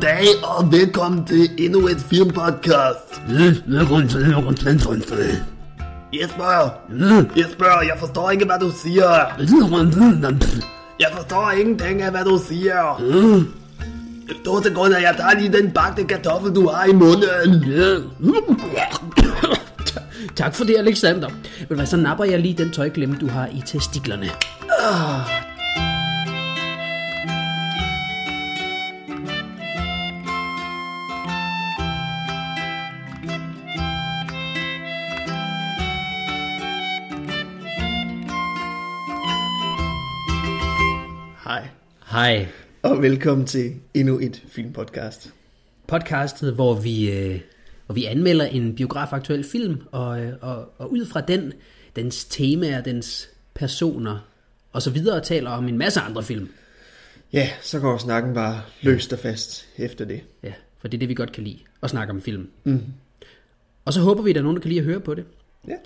Goddag og velkommen til endnu et filmpodcast. Velkommen til Velkommen til Jesper, Jesper, jeg forstår ikke, hvad du siger. Jeg forstår ingenting af, hvad du siger. To sekunder, jeg tager lige den bagte kartoffel, du har i munden. Tak for det, Alexander. Du hvad, så napper jeg lige den tøjklemme, du har i testiklerne. Hej, Hej. og velkommen til endnu et filmpodcast. Podcastet, hvor vi, øh, hvor vi anmelder en biografaktuel film, og, øh, og, og ud fra den, dens temaer, dens personer, og så videre taler om en masse andre film. Ja, så går snakken bare løst og fast efter det. Ja, for det er det, vi godt kan lide, at snakke om film. Mm. Og så håber vi, at der er nogen, der kan lide at høre på det. Ja.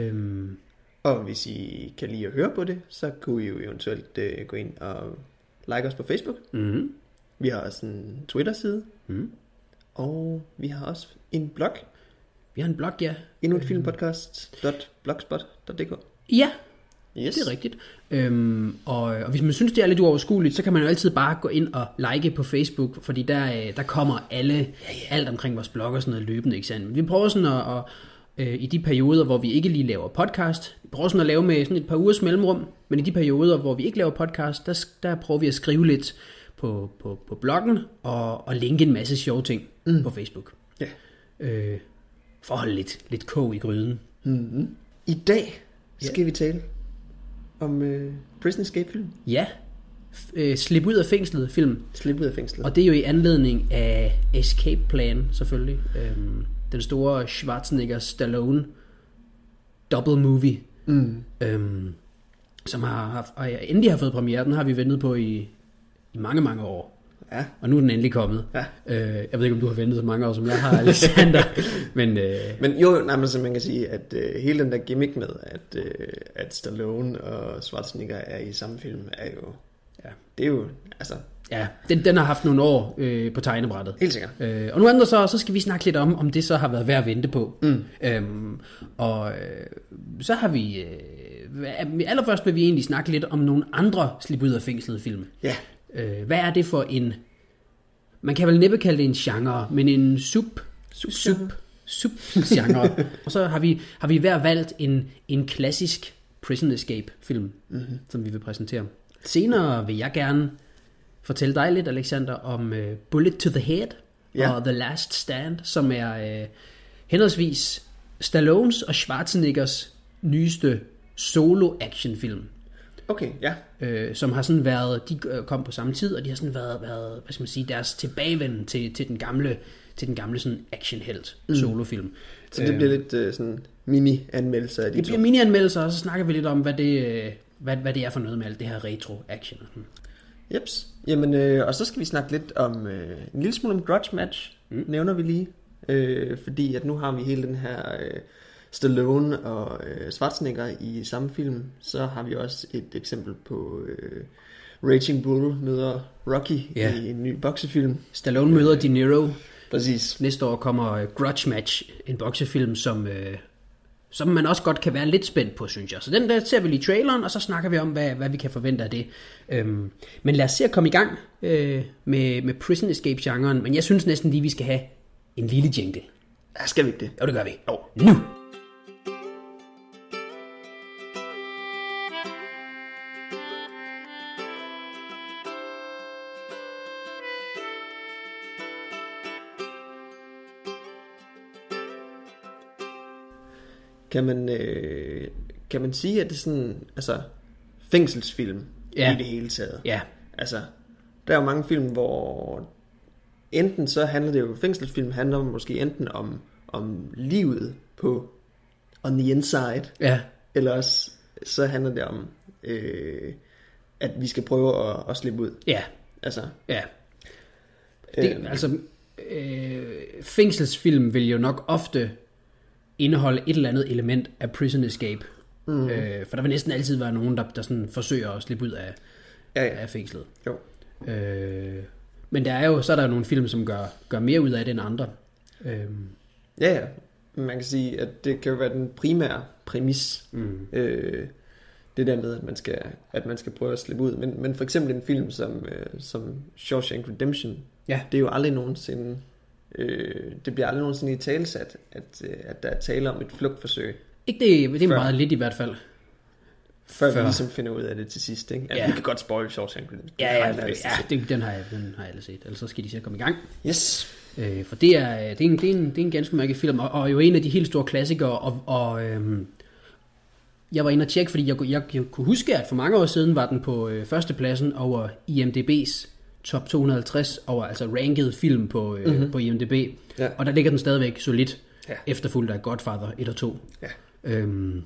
Øhm, Og hvis I kan lide at høre på det, så kunne I jo eventuelt uh, gå ind og like os på Facebook. mm, Vi har også en Twitter-side, mm. og vi har også en blog, Vi har en blog, ja. endnu et filmpodcast.blogspot.dk. Ja, Yes. Det er rigtigt. Øhm, og, og hvis man synes, det er lidt uoverskueligt, så kan man jo altid bare gå ind og like på Facebook, fordi der, øh, der kommer alle, ja, ja. alt omkring vores blog og sådan noget løbende. Ikke sandt? Vi prøver sådan at, at øh, i de perioder, hvor vi ikke lige laver podcast, vi prøver sådan at lave med sådan et par ugers mellemrum, men i de perioder, hvor vi ikke laver podcast, der, der prøver vi at skrive lidt på, på, på bloggen og, og linke en masse sjove ting mm. på Facebook. Ja. Øh, for at holde lidt, lidt kog i gryden. Mm-hmm. I dag skal ja. vi tale om uh, Prison Escape film. Ja, øh, slip ud af fængslet film. Slip ud af fængslet. Og det er jo i anledning af Escape Plan, selvfølgelig. Øhm, den store Schwarzenegger Stallone double movie, Mm. øhm, som har haft, og endelig har fået premiere. Den har vi ventet på i, i mange, mange år. Ja. Og nu er den endelig kommet. Ja. Øh, jeg ved ikke, om du har ventet så mange år, som jeg har, Alexander. men øh, Men jo, nej, men så man kan sige, at uh, hele den der gimmick med, at, uh, at Stallone og Schwarzenegger er i samme film, er jo... Ja. Det er jo, altså, ja, den, den har haft nogle år øh, på tegnebrættet. helt sikkert. Øh, og nu andre så, så skal vi snakke lidt om, om det så har været værd at vente på. Mm. Øhm, og øh, så har vi... Øh, allerførst vil vi egentlig snakke lidt om nogle andre slip ud af fængslet film. Ja. Øh, hvad er det for en... Man kan vel næppe kalde det en genre, men en sub... Sub... Sub subgenre. og så har vi, har vi hver valgt en, en klassisk Prison Escape film, mm-hmm. som vi vil præsentere. Senere vil jeg gerne fortælle dig lidt, Alexander, om uh, Bullet to the Head Ja. og The Last Stand, som er uh, henholdsvis Stallones og Schwarzeneggers nyeste solo actionfilm. Okay, ja. Øh, som har sådan været, de øh, kom på samme tid, og de har sådan været, været hvad skal man sige, deres tilbagevenden til, til den gamle, til den gamle sådan actionhelt solofilm. Så det bliver lidt uh, sådan mini-anmeldelser af de Det to. bliver mini-anmeldelser, og så snakker vi lidt om, hvad det, øh, hvad, hvad det er for noget med alt det her retro-action. Jeps. Jamen, øh, og så skal vi snakke lidt om øh, en lille smule om Grudge Match, mm. nævner vi lige. Øh, fordi at nu har vi hele den her øh, Stallone og øh, Schwarzenegger i samme film. Så har vi også et eksempel på øh, Raging Bull møder Rocky Ja. i en ny boksefilm. Stallone møder De Niro. Præcis. Næste år kommer øh, Grudge Match, en boksefilm, som, øh, som man også godt kan være lidt spændt på, synes jeg. Så den der ser vi lige traileren, og så snakker vi om, hvad, hvad vi kan forvente af det. Øhm, men lad os se at komme i gang øh, med, med Prison Escape-genren. Men jeg synes næsten lige, vi skal have en lille jingle. Ja, skal vi ikke det? Jo, det gør vi. Jo. Nu! Kan man, øh, kan man sige, at det er sådan, altså, fængselsfilm Ja. i det hele taget? Ja, Altså, der er jo mange film, hvor enten så handler det jo, fængselsfilm handler måske enten om, om livet på on the inside, ja, eller også så handler det om, øh, at vi skal prøve at, at slippe ud. ja, Altså, ja. Det, øh, altså, øh, fængselsfilm vil jo nok ofte indeholde et eller andet element af prison escape. Mm. Øh, for der vil næsten altid være nogen, der, der sådan forsøger at slippe ud af, ja, ja, af fængslet. jo. Øh, Men der er jo, så er der jo nogle film, som gør, gør mere ud af det end andre. Øhm, Ja, ja. Man kan sige, at det kan jo være den primære præmis. mm. Øh, det der med, at man skal, at man skal prøve at slippe ud. Men, men for eksempel en film som, øh, som Shawshank Redemption, Ja. det er jo aldrig nogensinde, øh, det bliver aldrig nogensinde i talsat, at, øh, at der er tale om et flugtforsøg, Ikke det, det er Før. meget lidt i hvert fald. før, før. Vi ligesom finder ud af det til sidst. Ikke? Altså, Ja. Vi kan godt spoil Shawshank Redemption. Ja, ja, ja, ja det, den, har jeg, den har jeg alle set. Ellers så skal de at komme i gang. Yes. Øh, for det er, det, er en, det, er en, det er en ganske mærkelig film, og, og jo en af de helt store klassikere, og, og øhm, jeg var inde og tjekke, fordi jeg, jeg, jeg kunne huske, at for mange år siden var den på øh, førstepladsen over IMDB's top 250 over altså ranket film på, øh, mm-hmm. på IMDb. Ja. Og der ligger den stadigvæk solidt, Ja. efterfulgt af Godfather 1 og 2. Ja. Øhm,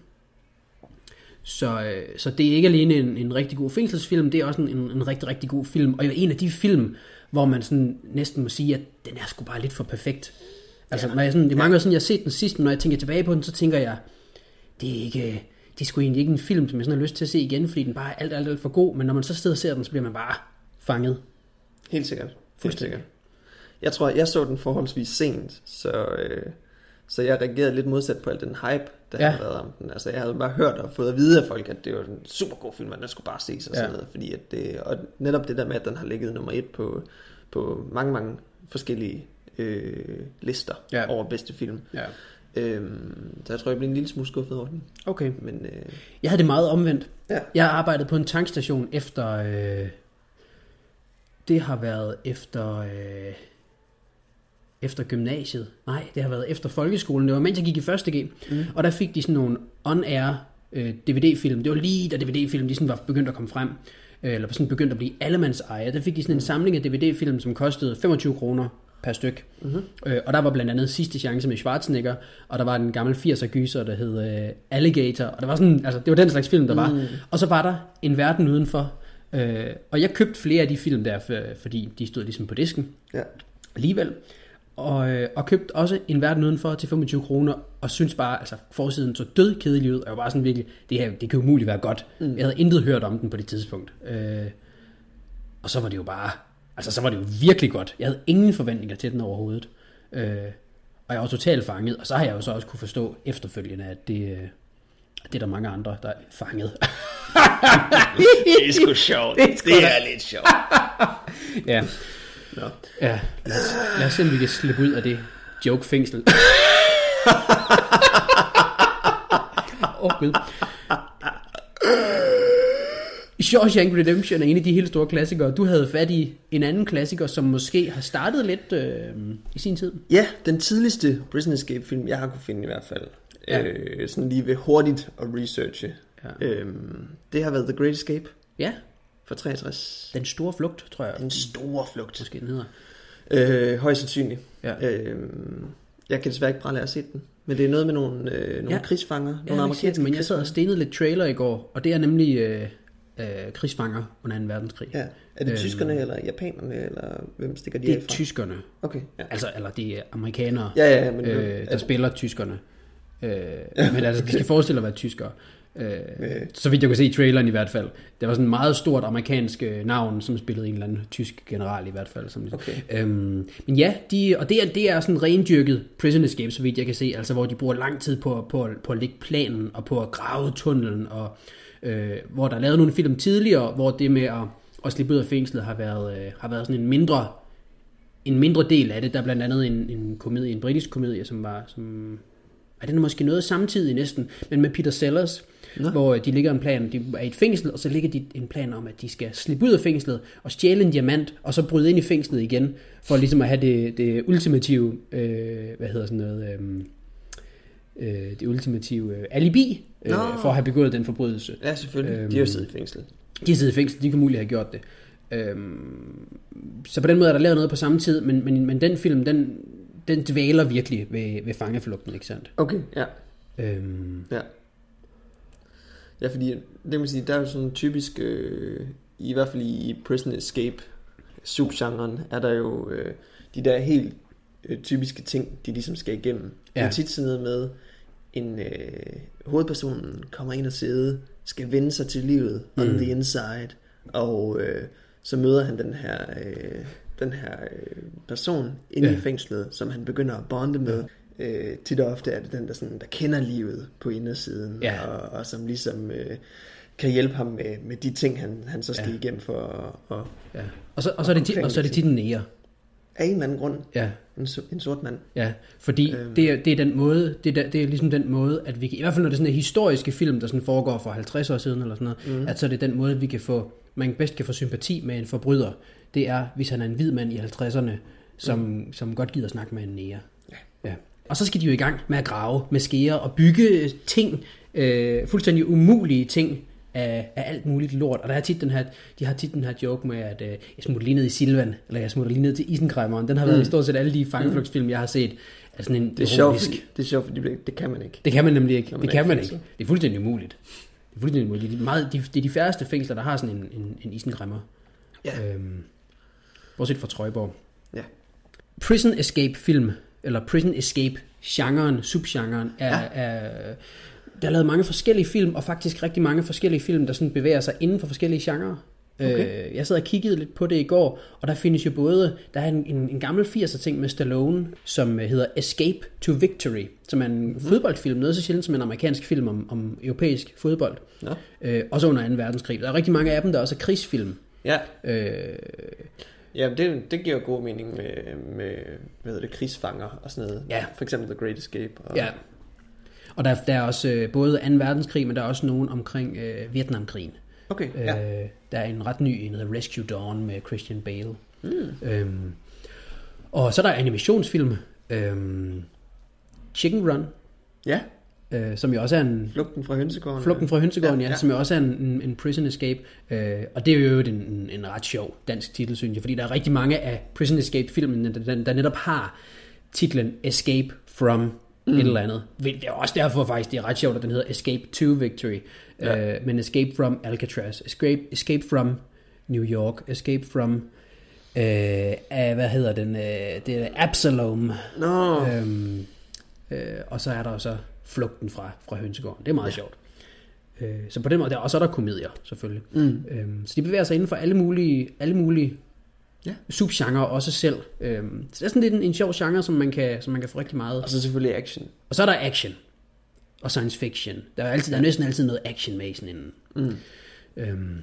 så, øh, så det er ikke alene en, en rigtig god fængselsfilm, det er også en, en, en rigtig, rigtig god film. Og en af de film, hvor man sådan næsten må sige, at den er sgu bare lidt for perfekt. Altså, ja. når jeg sådan, det er mange år siden, jeg har set den sidst, men når jeg tænker tilbage på den, så tænker jeg, det er ikke... Det er sgu egentlig ikke en film, som jeg sådan har lyst til at se igen, fordi den bare er alt, alt, alt for god. Men når man så sidder og ser den, så bliver man bare fanget. Helt sikkert. Helt sikkert. Jeg tror, jeg så den forholdsvis sent, så, øh, så jeg reagerede lidt modsat på al den hype, der Ja. havde været om den. Altså, jeg havde bare hørt og fået at vide af folk, at det var en super god film, og den skulle bare ses og Ja. sådan noget. Fordi at det, og netop det der med, at den har ligget nummer et på, på mange, mange forskellige øh, lister ja. over bedste film. Ja. Øhm, så jeg tror, jeg blev en lille smule skuffet over den. Okay. Men øh, Jeg havde det meget omvendt. ja, Jeg arbejdede på en tankstation efter... Øh, det har været efter... Øh, efter gymnasiet. Nej, det har været efter folkeskolen. Det var mens jeg gik i 1. G. Mm. Og der fik de sådan nogle on-air øh, DVD-film. Det var lige da DVD-film de sådan var begyndt at komme frem. Øh, eller sådan begyndt at blive allemands ejer. Der fik de sådan en samling af DVD-film, som kostede 25 kroner per styk. Mm-hmm. Øh, og der var blandt andet Sidste Chance med Schwarzenegger, og der var en gammel 80'er gyser, der hed øh, Alligator, og det var sådan, altså det var den slags film, der var. Mm. Og så var der En Verden Udenfor, øh, og jeg købte flere af de film der, for, fordi de stod ligesom på disken ja. alligevel. Og, øh, og købte også En Verden Udenfor til 25 kroner, og synes bare, altså forsiden så død kedelig ud, og jeg var bare sådan virkelig, det her, det kan umuligt være godt. Mm. Jeg havde intet hørt om den på det tidspunkt. Øh, og så var det jo bare, altså så var det jo virkelig godt. Jeg havde ingen forventninger til den overhovedet. Øh, og jeg var totalt fanget, og så har jeg jo så også kunne forstå efterfølgende, at det, øh, det er der mange andre, der er fanget. Det er sgu sjovt. Det er sgu da- lidt sjovt. ja. Nå. Ja, lad os, lad os se, om vi kan slippe ud af det joke-fængsel. Åh, oh, Gud. Shawshank Redemption er en af de helt store klassikere. Du havde fat i en anden klassiker, som måske har startet lidt øh, i sin tid. Ja, den tidligste Prison Escape film, jeg har kunne finde i hvert fald. Ja. Øh, sådan lige ved hurtigt at researche. Ja. Øhm, det har været The Great Escape Ja, fra 63. Den Store Flugt, tror jeg. Den store flugt. Måske den hedder. Øh, højst sandsynligt. Ja. Øhm, jeg kan desværre ikke bare lade at se den. Men det er noget med nogle, øh, nogle Ja. krigsfanger. Ja, Nogle set den, men jeg sad og stenede lidt trailer i går, og det er nemlig øh, øh, krigsfanger under 2. verdenskrig. Ja. Er det Øhm. tyskerne eller japanerne, eller hvem stikker de Det af er fra? tyskerne. Okay, ja. Altså, eller det er amerikanere, Ja, ja, men... øh, er der det- spiller tyskerne. Øh, men altså, de skal forestille at være tyskere. Øh, så vidt jeg kunne se i traileren i hvert fald. Det var sådan en meget stort amerikansk øh, navn, som spillede en eller anden tysk general i hvert fald. Som, Okay. øhm, men ja, de, og det er, det er sådan rendyrket prison escape, så vidt jeg kan se. Altså hvor de bruger lang tid på, på, på at lægge planen og på at grave tunnelen. Og, øh, hvor der er lavet nogle film tidligere, hvor det med at, at slippe ud af fængslet har været, øh, har været sådan en mindre en mindre del af det. Der er blandt andet en, en komedie, en britisk komedie, som var, som, er den er måske noget samtidig næsten, men med Peter Sellers, Nå. hvor øh, de ligger en plan, de er i et fængsel, og så ligger de en plan om, at de skal slippe ud af fængslet og stjæle en diamant, og så bryde ind i fængslet igen, for ligesom at have det, det ultimative, øh, hvad hedder sådan noget, øh, øh, det ultimative øh, alibi, øh, Nå. for at have begået den forbrydelse. Ja, selvfølgelig. Øhm. De har jo siddet i fængsel. De har siddet i fængsel, de kunne muligt have gjort det. Øhm, så på den måde er der lavet noget på samme tid, men, men, men den film, den, den dvæler virkelig ved, ved fangeflugten, ikke sandt? Okay, ja. Øhm, Ja. Ja, fordi det kan man sige, der er jo sådan typisk, øh, i hvert fald i Prison Escape subgenren, er der jo øh, de der helt øh, typiske ting, de ligesom skal igennem. Ja. Det er tit sådan noget med, en øh, hovedpersonen kommer ind og sidde, skal vende sig til livet mm. on the inside, og øh, så møder han den her øh, den her øh, person inde Ja. i fængslet, som han begynder at bonde med. Øh, tit og ofte er det den, der, sådan, der kender livet på indersiden, Ja. og, og som ligesom øh, kan hjælpe ham med, med de ting, han, han så skal Ja. igennem for at, at, Ja. Og, så, og, så er det, og så er det tit en nære. af en eller anden grund, Ja. en, en sort mand. Ja, fordi øhm. det, er, det er den måde, det er, det er ligesom den måde, at vi kan, i hvert fald når det er sådan en historiske film, der sådan foregår for 50 år siden eller sådan noget, mm. at så er det den måde, vi kan få, man bedst kan få sympati med en forbryder, det er, hvis han er en hvid mand i 50'erne, som, mm. som godt gider snakke med en nære. Ja. ja. Og så skal de jo i gang med at grave med skære og bygge ting, øh, fuldstændig umulige ting, af, af alt muligt lort. Og der er tit den her, de har tit den her joke med, at øh, jeg smutter lige ned i Silvan, eller jeg smutter lige ned til Isenkræmmeren. Den har været Mm. i stort set alle de fangeflugtsfilm, jeg har set. Er sådan en Det er sjovt, det er sjovt, fordi det, det kan man ikke. det kan man nemlig ikke. Man det kan i man ikke. Det er fuldstændig umuligt. Det er fuldstændig umuligt. Det er, meget, de, det er de færreste fængsler, der har sådan en, en, en isengræmmer. Ja. Øhm, bortset fra Trøjborg. Ja. Prison Escape film, eller Prison Escape genren, subgenren, er, Ja. er, der er lavet mange forskellige film, og faktisk rigtig mange forskellige film, der sådan bevæger sig inden for forskellige genrer. Okay. Øh, jeg sad og kiggede lidt på det i går, og der findes jo både, der er en, en, en gammel 80'er ting med Stallone, som hedder Escape to Victory, som er en mm. fodboldfilm, noget så sjældent som en amerikansk film om, om europæisk fodbold, Nå. øh, også under 2. verdenskrig. Der er rigtig mange af dem, der også er krigsfilm. Ja, Øh, ja det, det giver god mening med, med hvad hedder det, krigsfanger og sådan noget. Ja. For eksempel The Great Escape. Og, ja. Og der, der er også øh, både 2. verdenskrig, men der er også nogen omkring øh, Vietnamkrigen. Okay, ja. Øh, der er en ret ny, en der hedder Rescue Dawn med Christian Bale. Mm. Øhm, og så er der animationsfilm. Øhm, Chicken Run, Ja, øh, som jo også er en... flugten fra hønsegården. Flugten fra Hønsegården, ja, Ja, ja, som jo også er en, en, en prison escape. Øh, og det er jo en, en, en ret sjov dansk titel, synes jeg, fordi der er rigtig mange af prison escape-filmene, der, der, der netop har titlen Escape from mm. et eller andet. Det er også derfor faktisk, det er ret sjovt, at den hedder Escape to Victory. Ja. Øh, men Escape from Alcatraz, Escape, Escape from New York, Escape from... Øh, uh, hvad hedder den? Øh, det er Absalom. Nå, Øhm, øh, og så er der jo så flugten fra, fra hønsegården. Det er meget ja. sjovt. Øh, så på den måde, der, og så er der komedier, selvfølgelig. mm. Øhm, så de bevæger sig inden for alle mulige, alle mulige Ja. subgenre også selv. Øhm, så det er sådan lidt en, en sjov genre, som man, kan, som man kan få rigtig meget. og så selvfølgelig action. Og så er der action. Og science fiction. Der er, altid, der er næsten altid noget action med i sådan en. Mm. Øhm,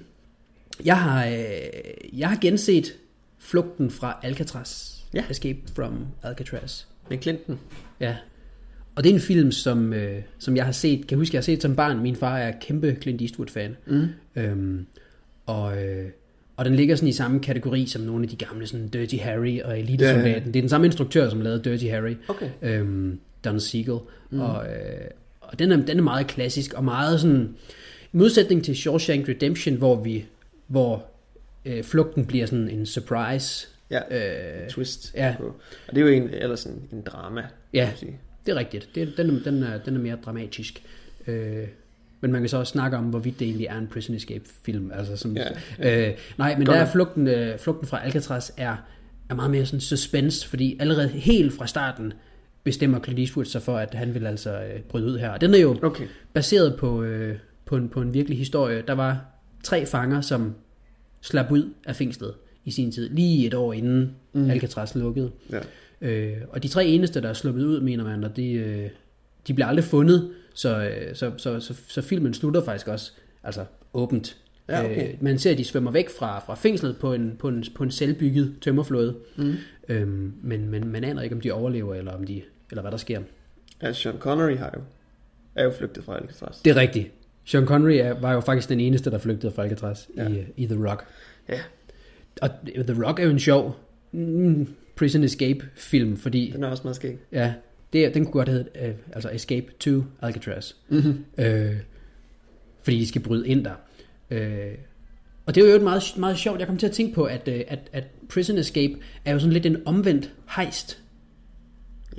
jeg, har, øh, jeg har genset flugten fra Alcatraz. Ja. Escape from Alcatraz. Med Clinton. Ja. Og det er en film, som, øh, som jeg har set, kan jeg huske, jeg har set som barn. Min far er kæmpe Clint Eastwood-fan. Mm. Øhm, og, øh, og den ligger sådan i samme kategori som nogle af de gamle, sådan Dirty Harry og Elitesoldaten. Ja, ja. Det er den samme instruktør, som lavede Dirty Harry, Okay. øhm, Don Siegel. Mm. Og, øh, og den, er, den er meget klassisk og meget sådan, i modsætning til Shawshank Redemption, hvor vi, hvor øh, flugten bliver sådan en surprise. Ja, Øh, twist. ja. På. Og det er jo en, ellers sådan en drama, Ja. kan man sige. Det er rigtigt. Det, den, er, den, er, den er mere dramatisk. Øh, men man kan så også snakke om, hvorvidt det egentlig er en Prison Escape-film. Altså, som, Ja, Øh, nej, men Godt der er flugten, øh, flugten fra Alcatraz er, er meget mere sådan suspense, fordi allerede helt fra starten bestemmer Clint Eastwood sig for, at han vil altså øh, bryde ud her. Og den er jo Okay. baseret på, øh, på, en, på en virkelig historie. Der var tre fanger, som slap ud af fængslet i sin tid, lige et år inden mm. Alcatraz lukkede. Ja. Øh, og de tre eneste, der er sluppet ud, mener man, og de, øh, de bliver aldrig fundet, så, øh, så, så, så, så filmen slutter faktisk også altså åbent. Ja, okay. øh, man ser, at de svømmer væk fra, fra fængslet på en, på en, på en selvbygget tømmerflåde, Mm. øhm, men, men man aner ikke, om de overlever, eller, om de, eller hvad der sker. Altså, Sean Connery har jo, er jo flygtet fra Alcatraz. Det er rigtigt. Sean Connery er, var jo faktisk den eneste, der flygtede fra Alcatraz Ja. ja. i, i The Rock. Ja. Og The Rock er jo en sjov mm, prison escape film, fordi Den er også meget skæg. Ja, det, er- den kunne godt hedde øh, altså Escape to Alcatraz. Mm-hmm. Øh, fordi de skal bryde ind der. Øh, og det er jo et meget, meget sjovt. Jeg kom til at tænke på, at, øh, at, at Prison Escape er jo sådan lidt en omvendt heist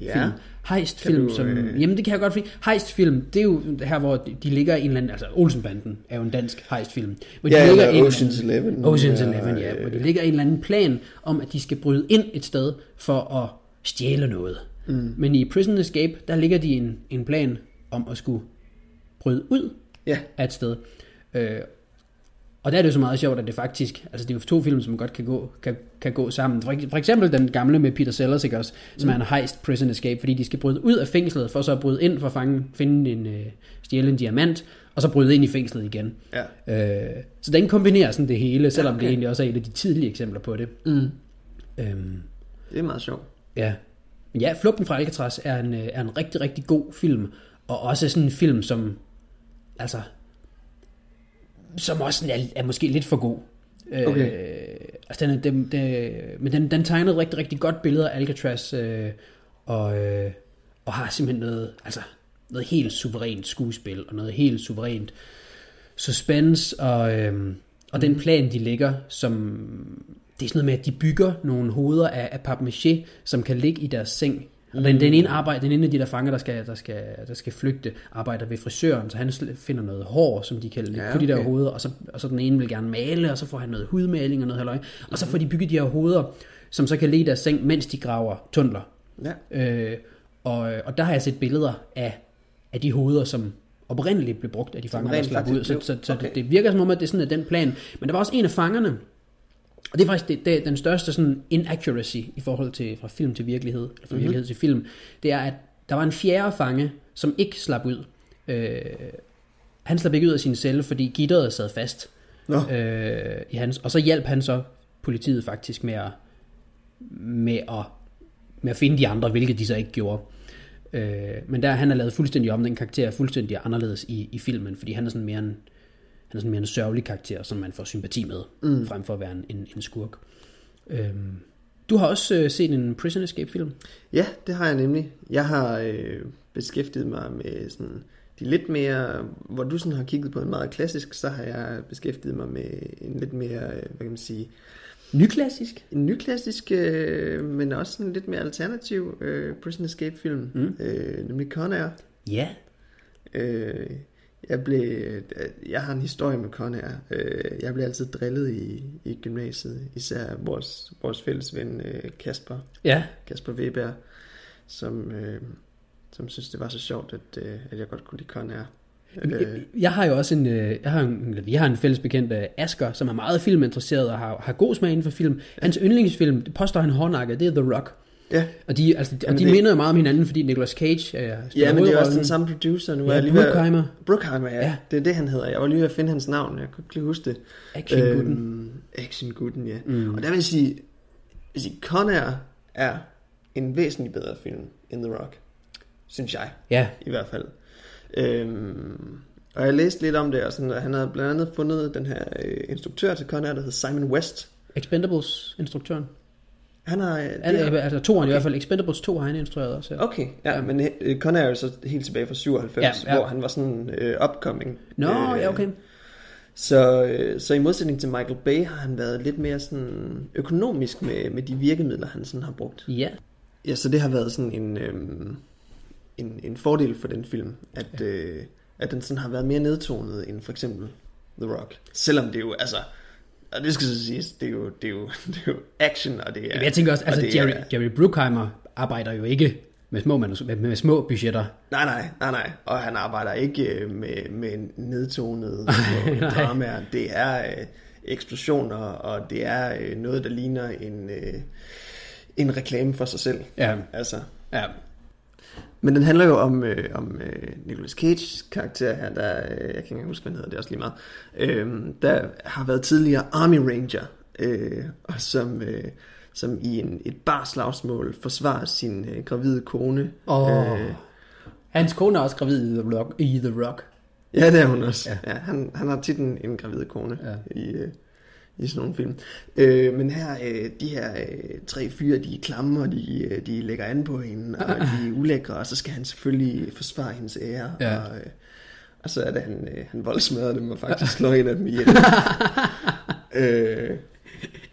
Ja. film. Heistfilm, du, som... øh, Jamen, det kan jeg godt finde. Heistfilm, det er jo her, hvor de, ligger i en eller anden... Altså, Olsenbanden er jo en dansk heistfilm. Hvor Ja, de ligger eller i en Ocean's eller anden- Eleven. Ocean's Ja, Eleven, ja. øh, Hvor de ligger i en eller anden plan om, at de skal bryde ind et sted for at stjæle noget. Mm. Men i Prison Escape, der ligger de en, en plan om at skulle bryde ud Ja. af et sted. Øh, Og der er det jo så meget sjovt, at det faktisk, altså det er jo to film, som godt kan gå, kan, kan gå sammen. For, for eksempel den gamle med Peter Sellers, ikke også, som mm. er en heist prison escape, fordi de skal bryde ud af fængslet, for så at bryde ind for at fange, finde en, øh, stjæle en diamant, og så bryde ind i fængslet igen. Ja. Øh, så den kombinerer sådan det hele, selvom Ja, okay. det egentlig også er et af de tidlige eksempler på det. Mm. Øhm, Det er meget sjovt. Ja. Men ja, Flugten fra Alcatraz er en, øh, er en rigtig, rigtig god film, og også sådan en film, som, altså, som også er, er måske lidt for god. Okay. Øh, altså, den, den, den, men den, den tegnede rigtig, rigtig godt billede af Alcatraz, øh, og, øh, og har simpelthen noget, altså, noget helt suverænt skuespil, og noget helt suverænt suspense, og, øh, og den plan, de lægger, som det er sådan noget med, at de bygger nogle hoveder af, af papmaché, som kan ligge i deres seng. Og den, den ene arbejder, den ene af de der fanger, der skal, der skal, der skal flygte, arbejder ved frisøren, så han finder noget hår, som de kan lægge Ja, på de der okay. hoveder, og så, og så den ene vil gerne male, og så får han noget hudmaling og noget halløj. Og så får de bygget de her hoveder, som så kan ligge deres seng, mens de graver tunneler. Ja. Øh, og, og der har jeg set billeder af, af de hoveder, som oprindeligt blev brugt af de fanger, der slap ud. Så, så, så okay. det, det virker som om, at det er sådan at den plan. Men der var også en af fangerne, og det er faktisk det, det, er den største sådan inaccuracy i forhold til fra film til virkelighed, eller fra Mhm. virkelighed til film, det er, at der var en fjerde fange, som ikke slap ud. Øh, han slap ikke ud af sin celle, fordi gitteret sad fast. Nå. Øh, i hans, og så hjalp han så politiet faktisk med at, med at, med at finde de andre, hvilket de så ikke gjorde. Øh, men der han er lavet fuldstændig om, den karakter er fuldstændig anderledes i, i filmen, fordi han er sådan mere en, han er sådan mere en sørgelig karakter, som man får sympati med, mm. frem for at være en, en, en skurk. Øhm, du har også øh, set en Prison Escape film. Ja, det har jeg nemlig. Jeg har øh, beskæftiget mig med sådan de lidt mere, hvor du sådan har kigget på en meget klassisk, så har jeg beskæftiget mig med en lidt mere, øh, hvad kan man sige, Nyklassisk. en nyklassisk, øh, men også en lidt mere alternativ øh, Prison Escape film, Mm. øh, nemlig Con Air. Ja. Øh, jeg blev, øh, jeg har en historie med Con Air. Øh, jeg blev altid drillet i, i gymnasiet, især vores, vores fælles ven øh, Kasper, Ja. Kasper Weber, som, som synes, det var så sjovt, at, at jeg godt kunne lide Con Air. Øh, Jeg har jo også en, jeg har en, vi har en fælles bekendt, Asger, som er meget filminteresseret og har, har god smag inden for film. Hans yndlingsfilm, det påstår han hårdnakket, det er The Rock. Ja, Og de, altså, og de det- minder jo meget om hinanden, fordi Nicolas Cage øh, spiller ja men det er også den samme producer. Nu er Ja, jeg lige ved Bruckheimer, ja. Ja. Det er det, han hedder. Jeg var lige ved at finde hans navn. Jeg kunne ikke lige huske det. action. Øhm, Action Gutten, ja. Mm. Og der vil jeg sige, vil sige, Con Air er en væsentlig bedre film end The Rock. Synes jeg, Ja, i hvert fald. Øhm, og jeg læste lidt om det, og sådan, at han havde blandt andet fundet den her øh, instruktør til Con Air, der hedder Simon West. Expendables-instruktøren. Han har... øh, Han, er, altså toeren okay. i hvert fald, Expendables 2 har han instrueret også. Ja. Okay, ja, men øh, Con Air er jo så helt tilbage fra 97, Ja, ja, ja. hvor han var sådan øh, upcoming. Nå, Øh, ja, okay. Så, øh, så i modsætning til Michael Bay har han været lidt mere sådan økonomisk med, med de virkemidler, han sådan har brugt. Ja, Ja, så det har været sådan en, øhm, en, en fordel for den film, at, ja. øh, at den sådan har været mere nedtonet end for eksempel The Rock. Selvom det jo, altså, og det skal så siges, det er jo, det er jo, det er jo action, og det er... jeg tænker også, og altså Jerry, er- Jerry Bruckheimer arbejder jo ikke med små, med, med små budgetter. Nej, nej, nej, nej. Og han arbejder ikke øh, med, med nedtonede Nej. dramaer. Det er øh, eksplosioner, og det er øh, noget, der ligner en, øh, en reklame for sig selv. Ja, Altså. ja. Men den handler jo om, øh, om øh, Nicolas Cage karakter her, der, øh, jeg kan ikke engang huske, hvad han hedder, det er også lige meget, øh, der har været tidligere Army Ranger, øh, og som, øh, som i en, et barslagsmål forsvarer sin øh, gravide kone. Åh. Øh, Hans kone er også gravid i The Rock. I The Rock. Ja, det er hun også. Ja. Ja. Han, han har tit en, en gravid kone ja. i, øh, i sådan nogle film. Øh, men her, øh, de her øh, tre fyre, de er klamme, og de, øh, de lægger an på hende, og de er ulækre, og så skal han selvfølgelig forsvare hendes ære. Ja. Og, øh, og så er det, han, øh, han voldsmadrer dem og faktisk slår en af dem ihjel. øh,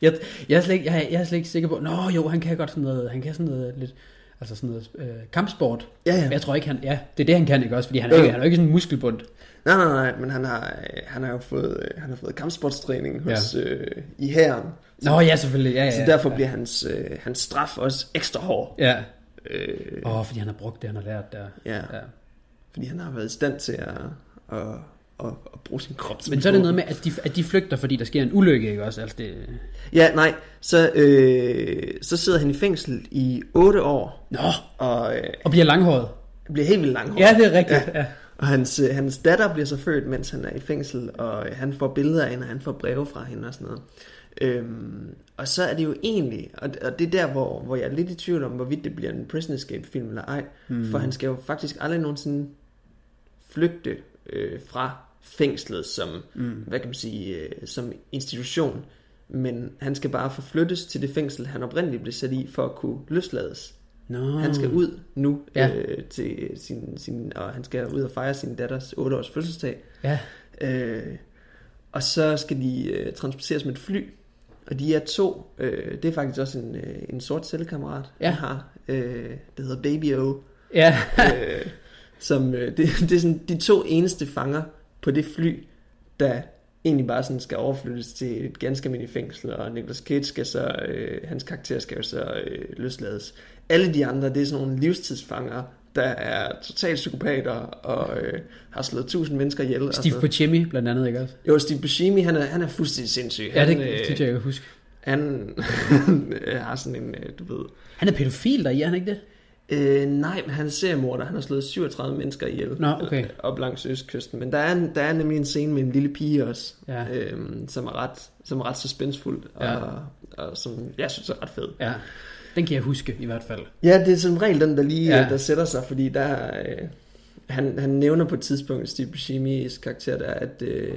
Jeg, jeg, er slet ikke, jeg, er, jeg er slet ikke sikker på, nå jo, han kan godt sådan noget, han kan sådan noget lidt, altså sådan noget øh, kampsport. ja, ja. Men jeg tror ikke, han, ja, det er det, han kan, ikke også? Fordi han er, Jo. ikke, han er jo ikke sådan en muskelbund. Nej, nej, nej, men han har, øh, han har jo fået, øh, han har fået kampsportstræning hos, ja. øh, i hæren. Nå ja, selvfølgelig, ja, ja. Så derfor ja. bliver hans, øh, hans straf også ekstra hård. Ja. Øh, Åh, oh, fordi han har brugt det, han har lært der. ja. Ja. Fordi han har været i stand til at, at, at, at bruge sin krop Men så er det noget med, at de, at de flygter, fordi der sker en ulykke, ikke også? Altså det... Ja, nej, så, øh, så sidder han i fængsel i 8 år, Nå, og øh, og bliver langhåret. bliver helt vildt langhåret. Ja, det er rigtigt. Ja. Ja. Og hans, øh, hans datter bliver så født, mens han er i fængsel, og øh, han får billeder af hende, og han får breve fra hende og sådan noget. Øhm, og så er det jo egentlig, og, og det er der, hvor, hvor jeg er lidt i tvivl om, hvorvidt det bliver en Prison Escape film eller ej, mm. for han skal jo faktisk aldrig nogensinde flygte øh, fra fængslet som, mm. hvad kan man sige, øh, som institution, men han skal bare forflyttes til det fængsel, han oprindeligt blev sat i, for at kunne løslades. Nå. Han skal ud nu ja. øh, til sin, sin, og han skal ud og fejre sin datters 8 års fødselsdag. Ja. Øh, og så skal de øh, transporteres med et fly, og de er to. Øh, det er faktisk også en, øh, en sort cellekammerat, Ja. han har. Øh, det hedder Baby O. Ja. øh, som, øh, det, det er sådan de to eneste fanger på det fly, der egentlig bare sådan skal overflyttes til et ganske almindeligt fængsel, og Nicolas Cage skal så, øh, hans karakter skal jo så øh, løslades. Alle de andre, det er sådan nogle livstidsfanger, der er totalt psykopater og øh, har slået tusind mennesker ihjel. og Steve sådan Buscemi blandt andet, ikke også? Jo, Steve Buscemi, han er, han er fuldstændig sindssyg. Ja, det han, synes jeg, jeg kan huske. han har sådan en, øh, du ved... Han er pædofil der, er han ikke det? Øh, nej, men han er seriemorder. Han har slået 37 mennesker ihjel. Nå, okay. øh, Op langs østkysten. Men der er, en, der er nemlig en scene med en lille pige også, Ja. øhm, som, er ret, som er ret suspensfuld, Ja. og, og som jeg synes er ret fed. Ja. Den kan jeg huske, i hvert fald. Ja, det er som regel den, der lige Ja. ja. der sætter sig, fordi der, øh, han, han nævner på et tidspunkt, Steve Buscemi's karakter der, at, øh,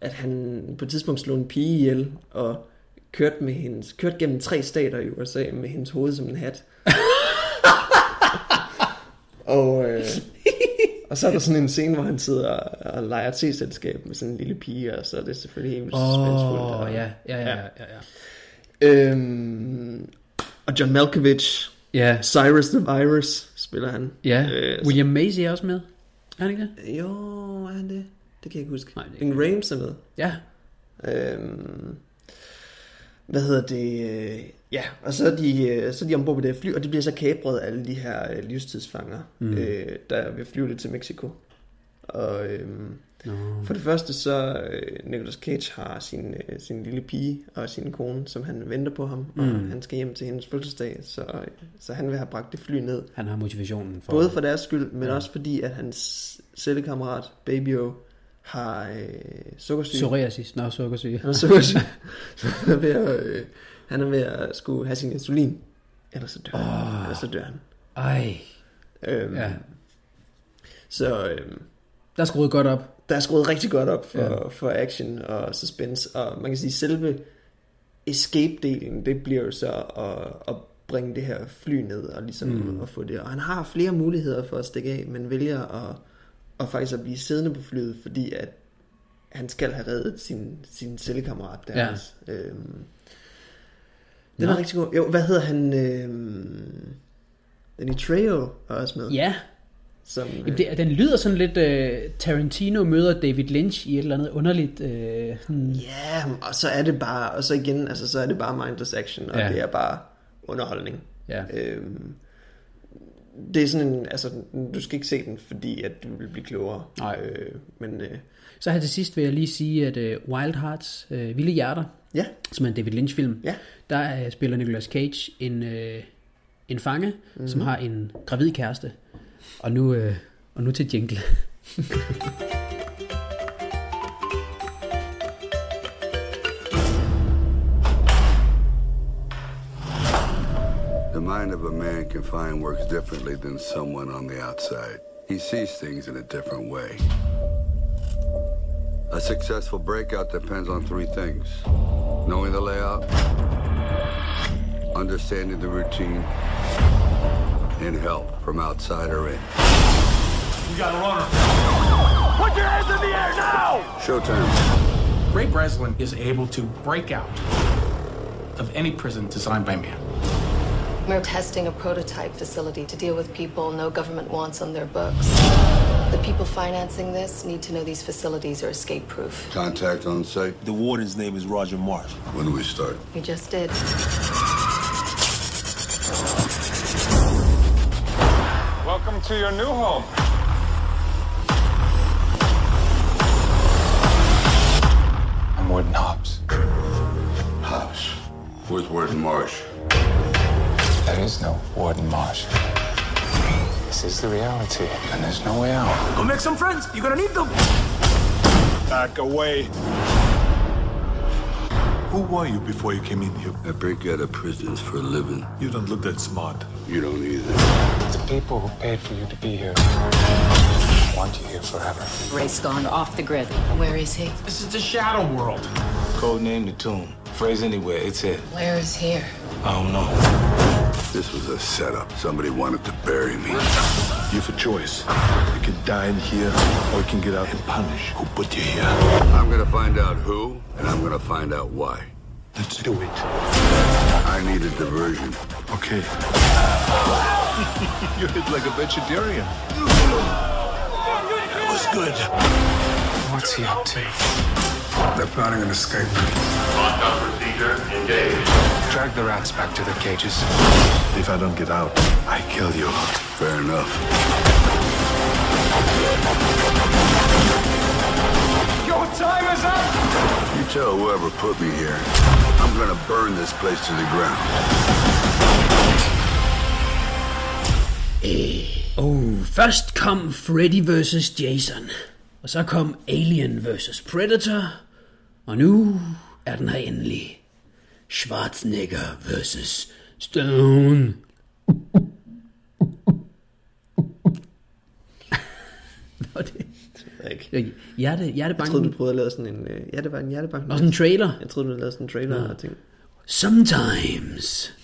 at han på et tidspunkt slog en pige ihjel, og kørte, med hendes, kørte gennem tre stater i USA med hendes hoved som en hat. og, øh, og så er der sådan en scene, hvor han sidder og, og leger t-selskab med sådan en lille pige, og så er det selvfølgelig helt vildt suspensfuldt. Åh, ja, ja, ja, Ja. ja, ja. Øhm, og John Malkovich, Ja, Cyrus the Virus, spiller han. ja. Øh, så- William Macy er også med. Er han ikke det? Jo, er han det? Det kan jeg ikke huske. Nej, det er Ving Rames er med. Ja. Øhm, hvad hedder det? øh, Ja, og så er de, øh, så er de ombord på det her fly, og det bliver så kapret af alle de her øh, livstidsfanger, mm. øh, der vil flyve det til Mexico. Og øhm, Nå. for det første så øh, Nicolas Cage har sin, øh, sin lille pige og sin kone, som han venter på ham, og Mm. han skal hjem til hendes fødselsdag, så, øh, så han vil have bragt det fly ned. Han har motivationen for... Både for deres skyld, men Ja. også fordi, at hans cellekammerat, Baby O, har øh, sukkersyge. Psoriasis. Nå, sukkersyge. Han sukkersyge. så han er ved at, øh, han er ved at skulle have sin insulin. Ellers så dør han. Åh. Ellers så dør han. Ej. Øhm, Ja. Så øhm, Der er skruet godt op. der er skruet rigtig godt op for, Ja. for action og suspense. Og man kan sige, selve escape-delen, det bliver jo så at, at bringe det her fly ned og ligesom Mm. at få det. Og han har flere muligheder for at stikke af, men vælger at, at faktisk at blive siddende på flyet, fordi at han skal have reddet sin, sin cellekammerat der Ja. Øhm, den er rigtig god. Jo, hvad hedder han? Øhm, Danny Trejo er også med. Ja. Som, øh, Jamen, det, den lyder sådan lidt... Uh, Tarantino møder David Lynch i et eller andet underligt... Sådan, Ja, og så er det bare, og så igen, altså så er det bare mindless action, og Ja. det er bare underholdning. ja. Øhm, det er sådan en, altså du skal ikke se den, fordi at du vil blive klogere. Nej. Øh, men øh, Så her til sidst vil jeg lige sige, at uh, Wild Hearts, uh, Vilde Hjerter, ja, som er en David Lynch-film, ja. der uh, spiller Nicolas Cage en, uh, en fange, mm-hmm. som har en gravid kæreste. Og nu, uh, og nu til jingle. The mind of a man confined works differently than someone on the outside. He sees things in a different way. A successful breakout depends on three things knowing the layout, understanding the routine, and help from outside or in. We got a runner. Put your hands in the air now! Showtime. Ray Breslin is able to break out of any prison designed by man. We're testing a prototype facility to deal with people no government wants on their books. The people financing this need to know these facilities are escape proof. Contact on site. The warden's name is Roger Marsh. When do we start? We just did. Welcome to your new home. I'm Warden Hobbs. House. Where's Warden Marsh? There is no Warden Marsh. This is the reality, and there's no way out. Go make some friends. You're gonna need them. Back away. Who were you before you came in here? I break out of prisons for a living. You don't look that smart. You don't either. The people who paid for you to be here want you here forever. Ray's gone off the grid. Where is he? This is the shadow world. Code name the tomb. Phrase anywhere, it's it. Where is here? I don't know. This was a setup. Somebody wanted to bury me. You have a choice. You can die in here, or you can get out and punish who put you here. I'm gonna find out who, and I'm gonna find out why. Let's do it. I need a diversion. Okay. you hit like a vegetarian. That was good. What's he up to? They're planning an escape. Lockdown procedure engaged. Drag the rats back to their cages. If I don't get out, I kill you. Fair enough. Your time is up! You tell whoever put me here, I'm gonna burn this place to the ground. Oh, først kom Freddy vs. Jason, og så kom Alien vs. Predator, og nu er den her endelig. Schwarzenegger vs. Stone. Hvad var det? Ikke. Hjerte, Jeg hjertebanken. troede, du prøvede at lave sådan en... øh, Ja, det var en hjertebank. Og sådan en trailer. Jeg troede, du lavede sådan en trailer og ting. Sometimes.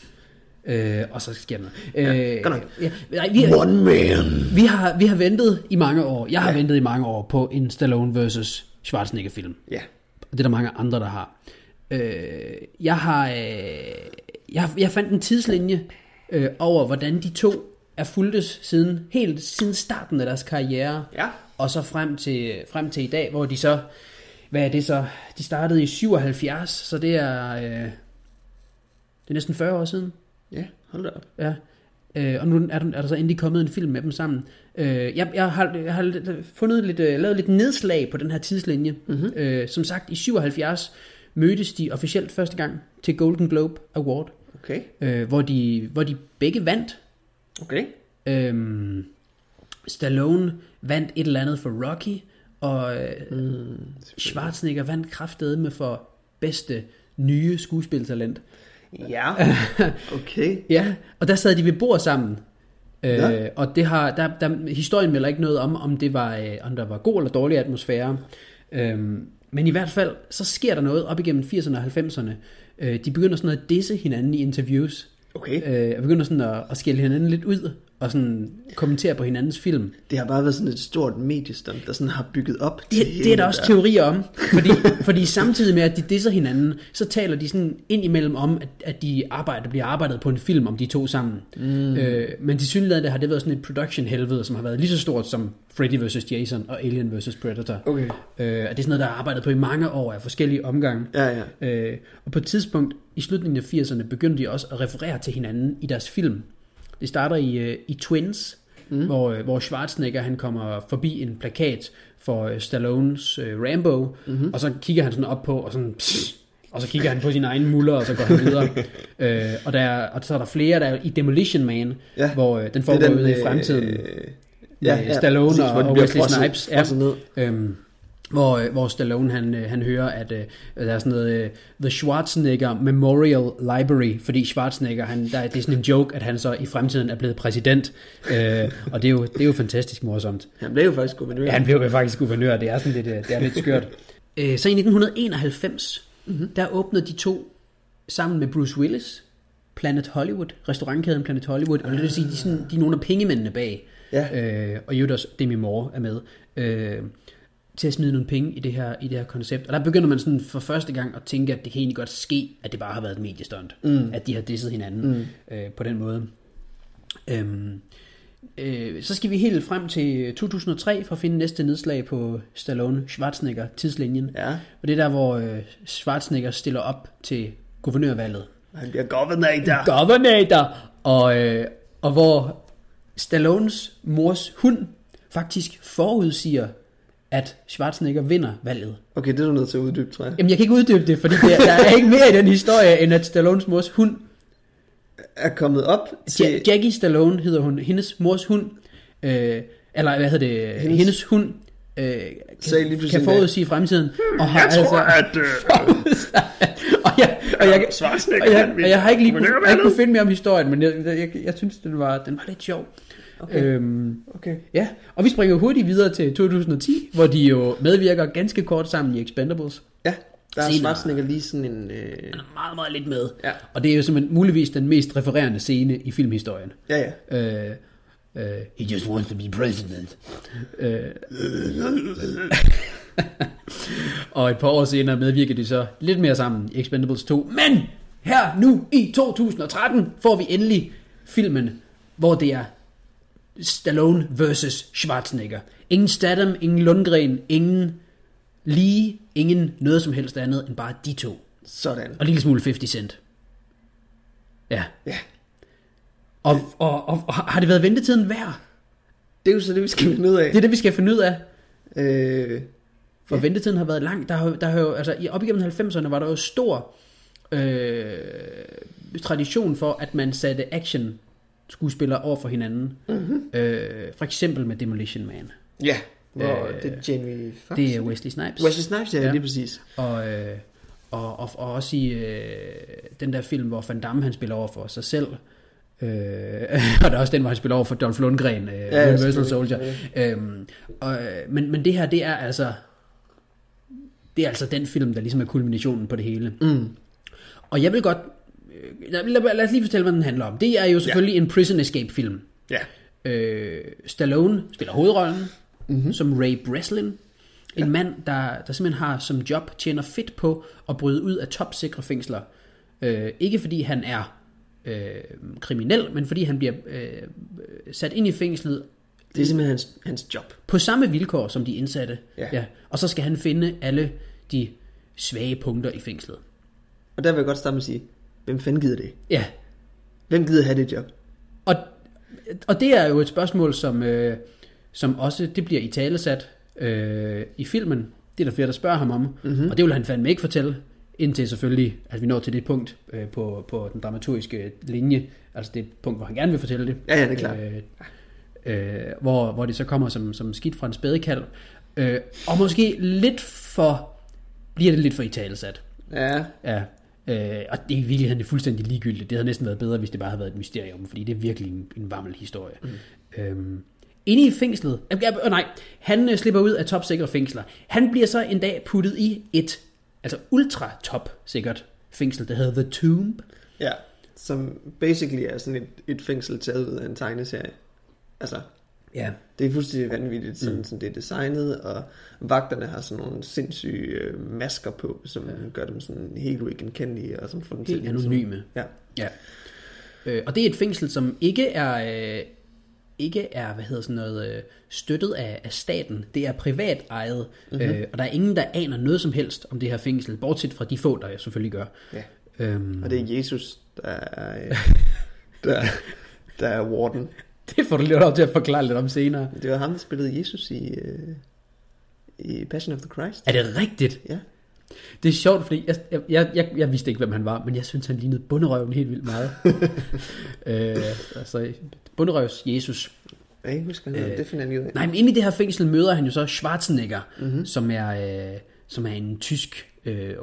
Øh, og så sker noget. Ja, øh, godt nok. Ja, nej, vi, One man. vi, har, vi har ventet i mange år. Jeg har ja. ventet i mange år på en Stallone vs. Schwarzenegger film. Ja. Det er der mange andre, der har. Øh, jeg har... Øh, jeg, jeg fandt en tidslinje øh, over, hvordan de to er fuldtes siden, helt siden starten af deres karriere. Ja. Og så frem til, frem til i dag, hvor de så... Hvad er det så? De startede i 77, så det er... Øh, det er næsten 40 år siden. Ja, hold da op. Ja. Øh, og nu er der, er der så endelig kommet en film med dem sammen. Øh, jeg, jeg, har, jeg har fundet lidt, øh, lavet lidt nedslag på den her tidslinje. Mm-hmm. Øh, som sagt, i 77 mødtes de officielt første gang til Golden Globe Award, Okay. øh, hvor, de, hvor de begge vandt. Okay. Øhm, Stallone vandt et eller andet for Rocky, og øh, mm, Schwarzenegger vandt kraftedeme for bedste nye skuespiltalent. Ja. Okay. Ja, og der sad de ved bord sammen. Øh, Ja. og det har, der, der, historien melder ikke noget om, om det var, øh, om der var god eller dårlig atmosfære. Øhm, men i hvert fald, så sker der noget op igennem 80'erne og 90'erne. Øh, de begynder sådan at disse hinanden i interviews. Okay. Øh, og begynder sådan at, at skælde hinanden lidt ud, og sådan kommentere på hinandens film. Det har bare været sådan et stort mediestunt, der sådan har bygget op Det, det er der også der. teorier om, fordi, fordi samtidig med, at de disser hinanden, så taler de sådan ind imellem om, at, at de arbejder, der bliver arbejdet på en film om de to sammen. Mm. Øh, men til synligheden har det været sådan et production helvede, som har været lige så stort som Freddy vs. Jason og Alien vs. Predator. Okay. Øh, og det er sådan noget, der er arbejdet på i mange år af forskellige omgange. Ja, ja. Øh, og på et tidspunkt i slutningen af 80'erne begyndte de også at referere til hinanden i deres film. Det starter i, øh, i Twins, mm. hvor, øh, hvor Schwarzenegger han kommer forbi en plakat for øh, Stallones øh, Rambo, mm-hmm. og så kigger han sådan op på, og sådan... Pss, og så kigger han på sin egen muller, og så går han videre. øh, og, der, er- og så er der flere, der er i Demolition Man, Ja. hvor øh, den foregår ude i fremtiden. Øh, med Stallone præcis, og, og Wesley Snipes. ned. Øhm, hvor, øh, hvor Stallone han, øh, han hører, at øh, der er sådan noget øh, The Schwarzenegger Memorial Library, fordi Schwarzenegger, han, der, det er sådan en joke, at han så i fremtiden er blevet præsident. Øh, og det er, jo, det er jo fantastisk morsomt. Han blev jo faktisk guvernør. Ja, han blev jo faktisk guvernør, det er sådan lidt, det er lidt skørt. øh, så i 1991, mm-hmm. der åbnede de to sammen med Bruce Willis, Planet Hollywood, restaurantkæden Planet Hollywood, og det vil sige, de, sådan, de er nogle af pengemændene bag. Ja. Øh, og også Demi Moore er med. Øh, til at smide nogle penge i det her, i det her koncept. Og der begynder man sådan for første gang at tænke, at det kan egentlig godt ske, at det bare har været et mediestunt. Mm. At de har disset hinanden mm. øh, på den måde. Øhm, øh, så skal vi helt frem til 2003 for at finde næste nedslag på Stallone-Schwarzenegger tidslinjen. Ja. Og det er der, hvor øh, Schwarzenegger stiller op til guvernørvalget. Han bliver governor. Governator! Og, øh, og hvor Stallones mors hund faktisk forudsiger at Schwarzenegger vinder valget. Okay, det er du nødt til at uddybe, tror jeg. Jamen, jeg kan ikke uddybe det, fordi der, der er ikke mere i den historie, end at Stallones mors hund, Er kommet op ja, til... Jackie Stallone hedder hun, hendes mors hund, øh, eller hvad hedder det, hendes, Hendes- hund, øh, kan, kan forudsige fremtiden. Og har altså, at... Øh, og jeg, og jeg, og jeg, og jeg har ikke lige kunne, jeg ikke kunne finde mere om historien, men jeg, jeg, jeg, jeg synes, den var, den var lidt sjov. Okay. Øhm, okay. ja, og vi springer hurtigt videre til 2010, hvor de jo medvirker ganske kort sammen i Expendables. Ja, der er. Schwarzenegger lige sådan en... Øh... Han er meget, meget lidt med. Ja. Og det er jo simpelthen muligvis den mest refererende scene i filmhistorien. Ja, ja. Øh, øh, he just wants to be president. Øh, og et par år senere medvirker de så lidt mere sammen i Expendables 2. Men her nu i 2013 får vi endelig filmen, hvor det er Stallone versus Schwarzenegger. Ingen Statham, ingen Lundgren, ingen Lee, ingen noget som helst andet end bare de to. Sådan. Og en lille smule 50 Cent. Ja. Ja. Og, og, og, og har det været ventetiden værd? Det er jo så det, vi skal finde ud af. Det er det, vi skal finde ud af. Øh, For ja. ventetiden har været lang. Der har, der har jo, altså, i- op igennem 90'erne var der jo stor øh, tradition for, at man satte action skuespillere over for hinanden. Mm-hmm. Øh, for eksempel med Demolition Man. ja, hvor Øh, det er Jamie Foxx. Det er Wesley Snipes. Wesley Snipes, ja, Ja. ja. lige præcis. Og, øh, og, og, og også i øh, den der film, hvor Van Damme han spiller over for sig selv. Øh, og der er også den, hvor han spiller over for Dolph Lundgren, øh, ja, Universal. Soldier. Øhm, og, øh, men, men det her, det er altså det er altså den film, der ligesom er kulminationen på det hele. Mm. Og jeg vil godt lad, lad, lad os lige fortælle, hvad den handler om. Det er jo selvfølgelig ja. en prison escape film. Ja. Øh, Stallone spiller hovedrollen mm-hmm. som Ray Breslin. En ja. mand, der, der simpelthen har som job, tjener fedt på at bryde ud af topsikre fængsler. Øh, ikke fordi han er øh, kriminel, men fordi han bliver øh, sat ind i fængslet Det er simpelthen hans, hans job. på samme vilkår som de indsatte. Ja. Ja. Og så skal han finde alle de svage punkter i fængslet. Og der vil jeg godt starte med at sige, hvem fanden gider det? Ja, Hvem gider have det job? Og, og det er jo et spørgsmål, som, øh, som også det bliver i talesat øh, i filmen. Det er der flere, der spørger ham om. Mm-hmm. Og det vil han fandme ikke fortælle, indtil selvfølgelig, at vi når til det punkt øh, på, på den dramaturgiske linje. Altså det punkt, hvor han gerne vil fortælle det. Ja, ja, det er klart. Øh, øh, hvor, hvor det så kommer som, som skidt fra en spædekalv. Øh, og måske lidt for, bliver det lidt for i talesat. Ja, Ja, øh, og det er i virkeligheden fuldstændig ligegyldigt. Det havde næsten været bedre, hvis det bare havde været et mysterium, fordi det er virkelig en, en vammel historie. Mm. Øhm, inde i fængslet, øh, øh, nej, han øh, slipper ud af topsikre fængsler. Han bliver så en dag puttet i et, altså ultra top sikkert fængsel, der hedder The Tomb. ja. Som basically er sådan et, et fængsel taget ud af en tegneserie. Altså, Ja. det er fuldstændig vanvittigt, sådan, mm. sådan det er designet, og vagterne har sådan nogle sindssyge øh, masker på, som ja. gør dem sådan helt uigenkendelige, og som får dem Helt til anonyme. Ja. Ja. Øh, og det er et fængsel, som ikke er, øh, ikke er hvad hedder sådan noget, øh, støttet af, af staten. Det er privat ejet, mm-hmm. øh, og der er ingen, der aner noget som helst om det her fængsel, bortset fra de få, der selvfølgelig gør. ja. Øhm, Og det er Jesus, der er, øh, der, der er warden. det får du lige lov til at forklare lidt om senere. Det var ham, der spillede Jesus i, øh, i Passion of the Christ. Er det rigtigt? Ja. Det er sjovt, fordi jeg, jeg, jeg, jeg, jeg vidste ikke, hvem han var, men jeg synes, han lignede bunderøven helt vildt meget. øh, altså, bunderøvs Jesus. Jeg ikke huske, han Øh, det finder jeg lige ud af. Nej, men inde i det her fængsel møder han jo så Schwarzenegger, mm-hmm. som, er, øh, som er en tysk øh,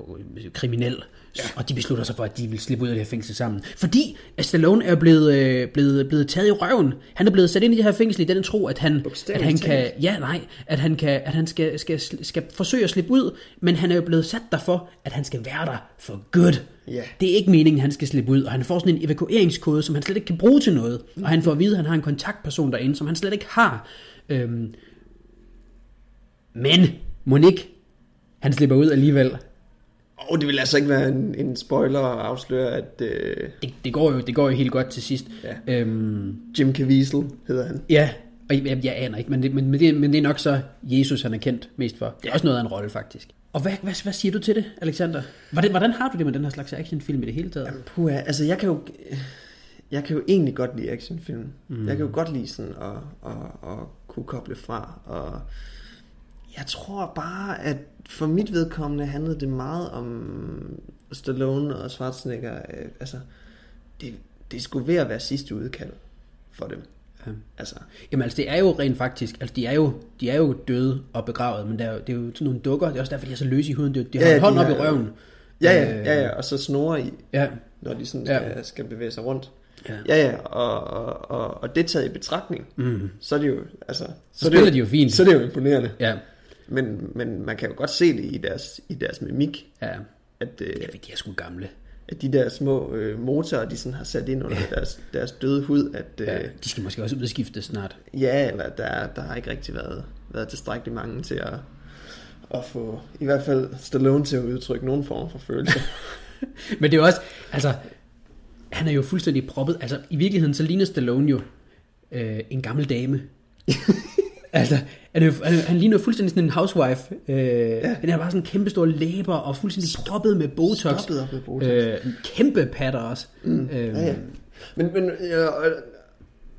kriminel. Ja. Og de beslutter sig for, at de vil slippe ud af det her fængsel sammen. Fordi at Stallone er blevet, øh, blevet, blevet taget i røven. Han er blevet sat ind i det her fængsel i den tro, at han, at han kan, ja, nej, at han, kan, at han skal, skal, skal forsøge at slippe ud, men han er jo blevet sat der for, at han skal være der for good. Ja. Det er ikke meningen, at han skal slippe ud, og han får sådan en evakueringskode, som han slet ikke kan bruge til noget. Og han får at vide, at han har en kontaktperson derinde, som han slet ikke har. Øhm, men, Monique, han slipper ud alligevel. Og det vil altså ikke være en, en spoiler at afsløre, at øh, Det, det, går jo, det går jo helt godt til sidst. Ja. Øhm, Jim Caviezel hedder han. ja og jeg, jeg aner ikke, men det, men, men, det, men det er nok så Jesus, han er kendt mest for. Det er også noget af en rolle, faktisk. Og hvad, hvad, hvad siger du til det, Alexander? Hvordan, hvordan har du det med den her slags actionfilm i det hele taget? Puh, altså jeg kan jo... Jeg kan jo egentlig godt lide actionfilm. Mm. Jeg kan jo godt lide sådan at, at, at kunne koble fra. Og Jeg tror bare, at for mit vedkommende handlede det meget om Stallone og Schwarzenegger. Øh, altså, det, det skulle ved at være sidste udkald for dem. Ja. Altså, Jamen altså, det er jo rent faktisk, altså de er jo, de er jo døde og begravet, men det er jo, det er jo sådan nogle dukker, det er også derfor, de er så løse i huden, de, de har Ja, ja, hånden de op i røven. ja, ja, Øh, ja, ja, og så snore i, Ja, når de sådan Ja. skal, skal bevæge sig rundt. Ja. Ja, ja, og, og, og, og det taget i betragtning, mm. så er det jo, altså... Så, Så spiller de jo fint. Så er det jo imponerende. ja, Men, men man kan jo godt se det i deres, i deres mimik, ja. at, øh, Ja, de er sgu gamle. at de der små øh, motorer, de sådan har sat ind under deres, deres døde hud, at øh, Ja, ja. de skal måske også udskiftes snart. ja, eller der, der har ikke rigtig været, været tilstrækkeligt mange til at, at få i hvert fald Stallone til at udtrykke nogen form for følelse. Men det er også, altså, han er jo fuldstændig proppet. Altså, i virkeligheden, så ligner Stallone jo øh, en gammel dame. altså, han, er jo, han, han ligner fuldstændig sådan en housewife. Øh, ja. Den er bare sådan en kæmpe stor læber og fuldstændig proppet med botox. Stoppet op med Botox. Øh, kæmpe patter også. Mm. Øh, ja, ja. Men, men ja,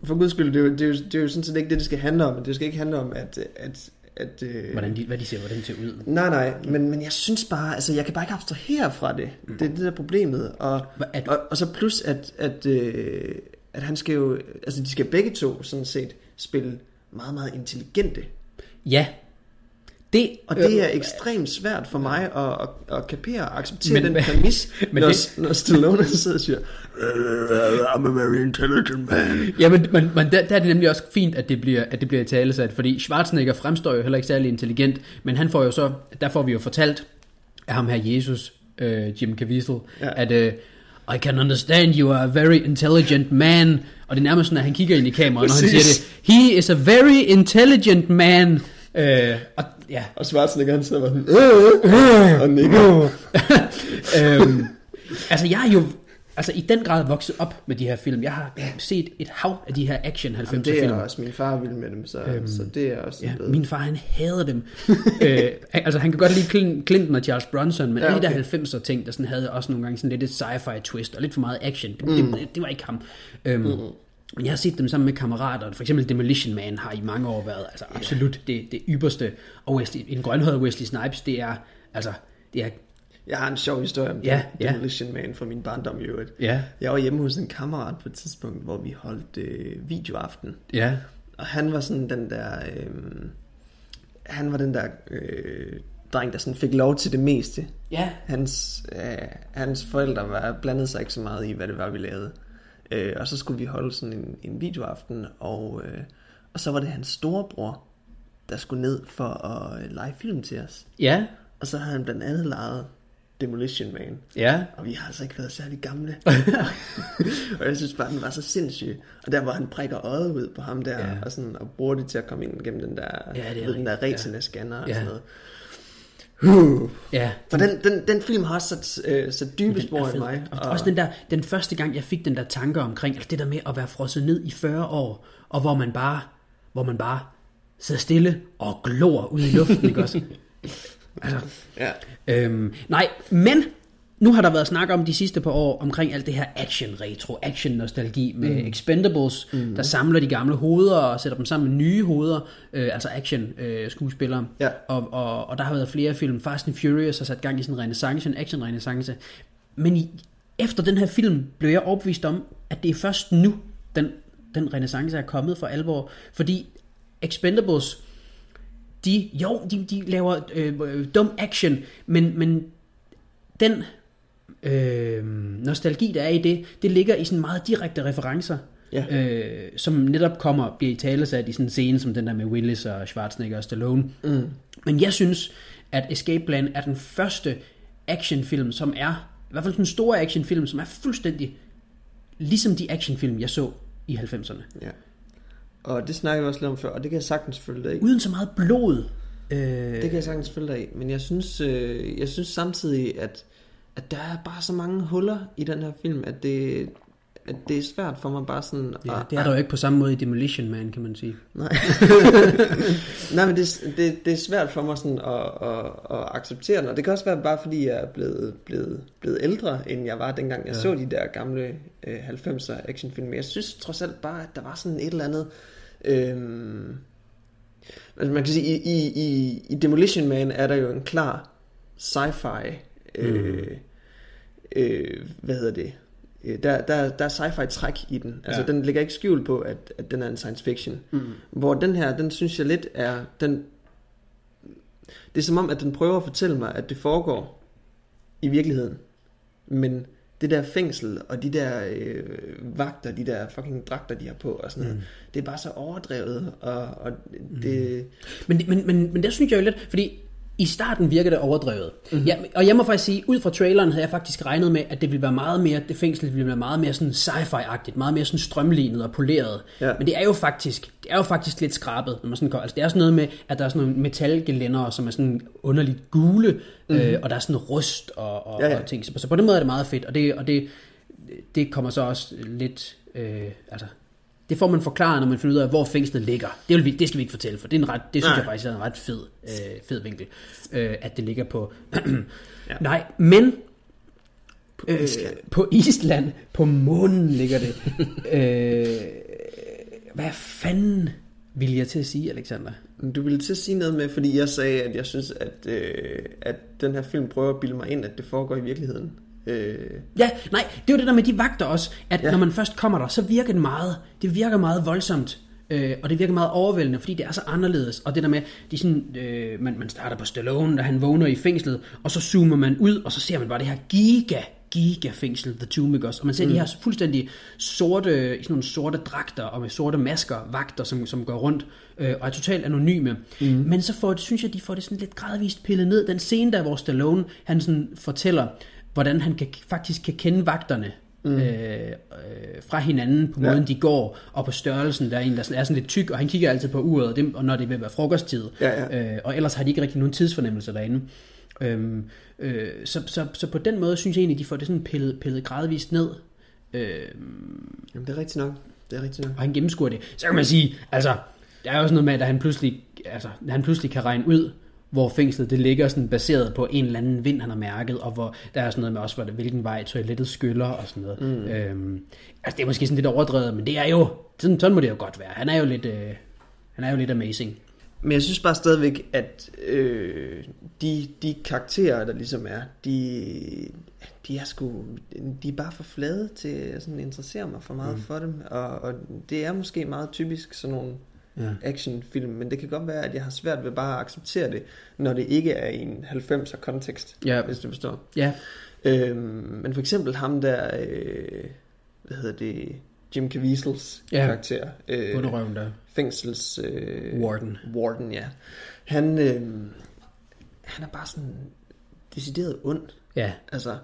for guds skyld, det er, jo, det, er jo, det er jo sådan set ikke det, det skal handle om. Det skal ikke handle om, at... at, at øh, Hvordan de, hvad de ser, hvordan det ser ud. Nej, nej, men, men jeg synes bare, altså jeg kan bare ikke abstrahere fra det. Det er det der problemet. Og, er du- og, og så plus, at, at, øh, at han skal jo, altså de skal begge to sådan set spille meget, meget intelligente. Ja. Det, Og det er ekstremt svært for mig at, at, at kapere og acceptere Men- den præmis, men når, det- når Stallone sidder og siger, I'm a very intelligent man. Ja, men, men, men der, der er det nemlig også fint, at det bliver, at det bliver talesat, fordi Schwarzenegger fremstår jo heller ikke særlig intelligent, men han får jo så, der får vi jo fortalt af ham her Jesus, øh, Jim Caviezel, Ja. at øh, I can understand you are a very intelligent man, og det er nærmest sådan, at han kigger ind i kameraet, når han siger det. He is a very intelligent man. Øh, og ja, Og Schwarzenegger han sidder bare sådan, øh, øh, og nikker. øhm, altså jeg er jo altså i den grad vokset op med de her film. Jeg har set et hav af de her action 90'er Jamen, det er film. også, min far vild med dem, så, øhm, så det er også Ja, blevet- min far han hader dem. øh, altså han kan godt lide Clin- Clinton og Charles Bronson, men Ja, ja, alle de okay. der 90'er ting, der sådan havde også nogle gange sådan lidt et sci-fi twist og lidt for meget action. Det, mm. det, det var ikke ham. Øhm, mm. Men jeg har set dem sammen med kammerater. For eksempel Demolition Man har i mange år været altså absolut det, det ypperste. Og Wesley, en grønhåret Wesley Snipes, det er altså det er Jeg har en sjov historie om Ja, ja. Demolition Man fra min barndom i øvrigt. Ja. Jeg var hjemme hos en kammerat på et tidspunkt, hvor vi holdt øh, videoaften. ja Og han var sådan den der... Øh, han var den der øh, dreng, der sådan fik lov til det meste. ja Hans, øh, hans forældre var blandet sig ikke så meget i, hvad det var, vi lavede. Øh, og så skulle vi holde sådan en, en videoaften, og, øh, og så var det hans storebror, der skulle ned for at øh, lege film til os. ja Og så havde han blandt andet lejet Demolition Man. ja Og vi har altså ikke været særlig gamle. og jeg synes bare, den var så sindssyg. Og der, hvor han prikker øjet ud på ham der, Ja. og, sådan, og bruger det til at komme ind gennem den der, Ja, det ved, den der retina-scanner og Ja. sådan noget. Huh. ja For den, den, den film har også sat, øh, sat dybe spor i mig. Og også den der, den første gang, jeg fik den der tanke omkring, altså det der med at være frosset ned i 40 år, og hvor man bare, hvor man bare sidder stille og glor ud i luften, ikke også? Altså, Ja. øhm, nej, men nu har der været snak om de sidste par år omkring alt det her action-retro, action-nostalgi med mm. Expendables, mm. der samler de gamle hoveder og sætter dem sammen med nye hoveder, øh, altså action-skuespillere. Ja. Og, og, og der har været flere film. Fast and Furious har sat gang i sådan en renaissance, en action-renaissance. Men i, efter den her film blev jeg overbevist om, at det er først nu, den, den renaissance er kommet for alvor. Fordi Expendables, de, jo, de, de laver øh, øh, dum action, men, men den øh, nostalgi, der er i det, det ligger i sådan meget direkte referencer, Ja. øh, som netop kommer bliver i talesat i sådan en scene som den der med Willis og Schwarzenegger og Stallone. Mm. Men jeg synes, at Escape Plan er den første actionfilm, som er, i hvert fald den store actionfilm, som er fuldstændig ligesom de actionfilm, jeg så i 90'erne. ja. Og det snakker vi også lidt om før, og det kan jeg sagtens følge dig i. Uden så meget blod. Øh, Det kan jeg sagtens følge dig i, men jeg synes, øh, jeg synes samtidig, at, at der er bare så mange huller i den her film, at det, at det er svært for mig bare sådan... ja, at- det er der jo ikke på samme måde i Demolition Man, kan man sige. Nej, Nej men det, det, det er svært for mig sådan at, at, at acceptere den, og det kan også være bare fordi, jeg er blevet, blevet, blevet ældre, end jeg var dengang jeg ja. så de der gamle øh, 90'er actionfilm. Men jeg synes trods alt bare, at der var sådan et eller andet... Øh, Altså man kan sige, i, i, i, i Demolition Man er der jo en klar sci-fi, øh, øh, hvad hedder det, Øh, der, der, der er sci-fi træk i den. Altså Ja. den ligger ikke skjult på, at, at den er en science fiction. Mm. Hvor den her, den synes jeg lidt er, den, det er som om, at den prøver at fortælle mig, at det foregår i virkeligheden. Men det der fængsel, og de der øh, vagter, de der fucking dragter, de har på, og sådan noget, det er bare så overdrevet, og, og det... Men, men, men, men der synes jeg jo lidt, fordi i starten virker det overdrevet. Mm-hmm. Ja, og jeg må faktisk sige, ud fra traileren havde jeg faktisk regnet med, at det ville være meget mere, det fængsel ville være meget mere sådan sci-fi-agtigt, meget mere sådan strømlignet og poleret. Ja. Men det er jo faktisk, det er jo faktisk lidt skrabet, når man sådan går. Altså det er sådan noget med, at der er sådan nogle metalgelænder, som er sådan underligt gule, mm-hmm. øh, og der er sådan rust og, og, Ja, ja, og ting. Så så på den måde er det meget fedt, og det, og det, det kommer så også lidt, øh, altså det får man forklaret, når man finder ud af, hvor fængslet ligger. Det, vil vi, det skal vi ikke fortælle, for det, er en ret, det synes Nej. jeg faktisk er en ret fed, øh, fed vinkel, øh, at det ligger på... ja. Nej, men på øh, Island. på Island, på månen ligger det. øh, hvad fanden vil jeg til at sige, Alexander? Du ville til at sige noget med, fordi jeg sagde, at jeg synes, at, øh, at den her film prøver at bilde mig ind, at det foregår i virkeligheden. Øh, Ja, nej, det er jo det der med de vagter også, at Ja. når man først kommer der, så virker det meget, det virker meget voldsomt, øh, og det virker meget overvældende, fordi det er så anderledes, og det der med, de sådan, øh, man, man starter på Stallone, da han vågner i fængslet, og så zoomer man ud, og så ser man bare det her giga, giga fængsel, The Tomb, ikke også? Og man ser mm. de her fuldstændig sorte, i sådan nogle sorte dragter, og med sorte masker, vagter, som, som går rundt, øh, og er totalt anonyme. Mm. Men så får, det- synes jeg, de får det sådan lidt gradvist pillet ned. Den scene der, hvor Stallone, han sådan fortæller, hvordan han kan, faktisk kan kende vagterne mm. øh, øh, fra hinanden på Ja. måden, de går, og på størrelsen. Der er en, der sådan- er sådan lidt tyk, og han kigger altid på uret, og, det, og når det vil være frokosttid. Ja, ja. Øh, og ellers har de ikke rigtig nogen tidsfornemmelse derinde. Øhm, øh, så, så, så på den måde synes jeg egentlig, de får det sådan pillet, pillet gradvist ned. Øhm, jamen, det er rigtigt nok. Det er rigtigt nok. og han gennemskuer det. Så kan man sige, altså, der er jo sådan noget med, at han pludselig, altså, han pludselig kan regne ud, hvor fængslet det ligger sådan baseret på en eller anden vind, han har mærket, og hvor der er sådan noget med også, hvor det, hvilken vej toilettet skyller og sådan noget. Mm. Øhm, altså det er måske sådan lidt overdrevet, men det er jo, sådan, sådan må det jo godt være. Han er jo lidt, øh, han er jo lidt amazing. Men jeg synes bare stadigvæk, at øh, de, de karakterer, der ligesom er, de, de er sgu, de er bare for flade til at sådan interessere mig for meget mm. for dem. Og, og det er måske meget typisk sådan nogle Ja. actionfilm, men det kan godt være, at jeg har svært ved bare at acceptere det, når det ikke er i en 90'er kontekst, Ja. hvis du forstår. Ja, Øhm, men for eksempel ham der, øh, hvad hedder det, Jim Caviezel's Ja. karakter. Øh, bunderøven der. fængsels... Øh, Warden. Warden, ja. Han, øh, han er bare sådan decideret ond. Ja, Altså,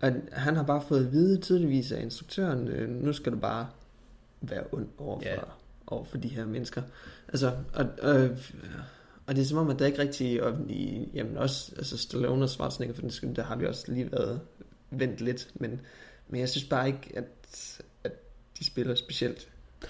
at han har bare fået at vide tydeligvis af instruktøren, øh, nu skal du bare være ond over for, Ja. Over for de her mennesker. Altså, og, og, og det er som om, at der ikke rigtig, og i, jamen også, altså Stallone og Schwarzenegger, for den skyld, der har vi også lige været vendt lidt, men, men jeg synes bare ikke, at, at de spiller specielt.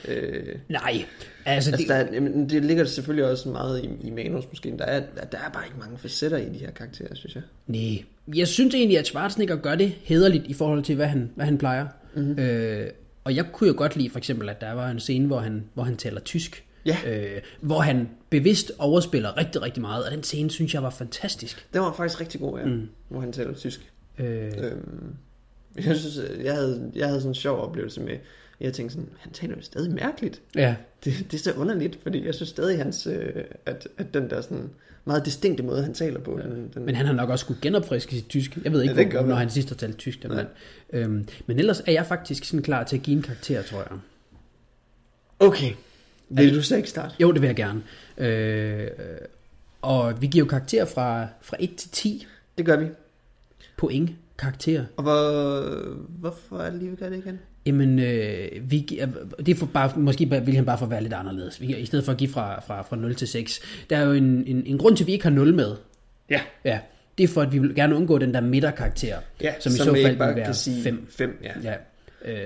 Øh, nej, altså, Altså, det, der, er- jamen, det ligger selvfølgelig også meget i, i manus måske. Der er, der er bare ikke mange facetter i de her karakterer, synes jeg. Nej, jeg synes egentlig, at Schwarzenegger gør det hederligt i forhold til, hvad han, hvad han plejer. Mm-hmm. Øh, og jeg kunne jo godt lide for eksempel, at der var en scene, hvor han, hvor han taler tysk. Ja. Øh, hvor han bevidst overspiller rigtig, rigtig meget. Og den scene synes jeg var fantastisk. Den var faktisk rigtig god, ja. Mm. Hvor han taler tysk. Øh, Øhm, jeg synes, jeg havde, jeg havde sådan en sjov oplevelse med, jeg tænkte sådan, han taler jo stadig mærkeligt. ja. Det, det er så underligt, fordi jeg synes stadig, hans, øh, at, at den der sådan meget distinkte måde, han taler på, den, den, Men han har nok også skulle genopfriske sit tysk. Jeg ved ikke, Ja, ja, hvor, når han sidst har talt tysk. Nej. men, øhm, men ellers er jeg faktisk sådan klar til at give en karakter, tror jeg. Okay, vil du så ikke starte? Jo, det vil jeg gerne. Øh, og vi giver jo karakter fra, fra 1 til 10 Det gør vi. point karakter. Og hvor, hvorfor er det lige, vi gør det igen? Jamen, øh, vi, øh, det er for bare, måske bare- vil han bare for at være lidt anderledes. Vi, I stedet for at give fra, fra, fra 0 til 6. Der er jo en, en, en grund til, at vi ikke har 0 med. Ja. Ja, det er for, at vi vil gerne undgå den der midterkarakter. Ja, som i så fald vil være kan sige 5. fem, ja. ja.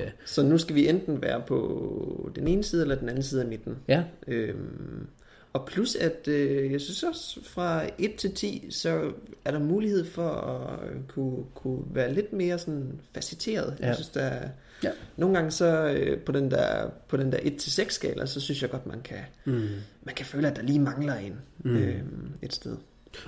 Øh, Så nu skal vi enten være på den ene side eller den anden side af midten. ja. Øhm, Og plus at øh, jeg synes også fra 1 til 10, så er der mulighed for at kunne, kunne være lidt mere sådan faceteret. Ja. Jeg synes, der er, Ja. nogle gange så øh, på den der, på den der 1 til 6 skala, så synes jeg godt, man kan, mm. man kan føle, at der lige mangler en mm. øh, et sted.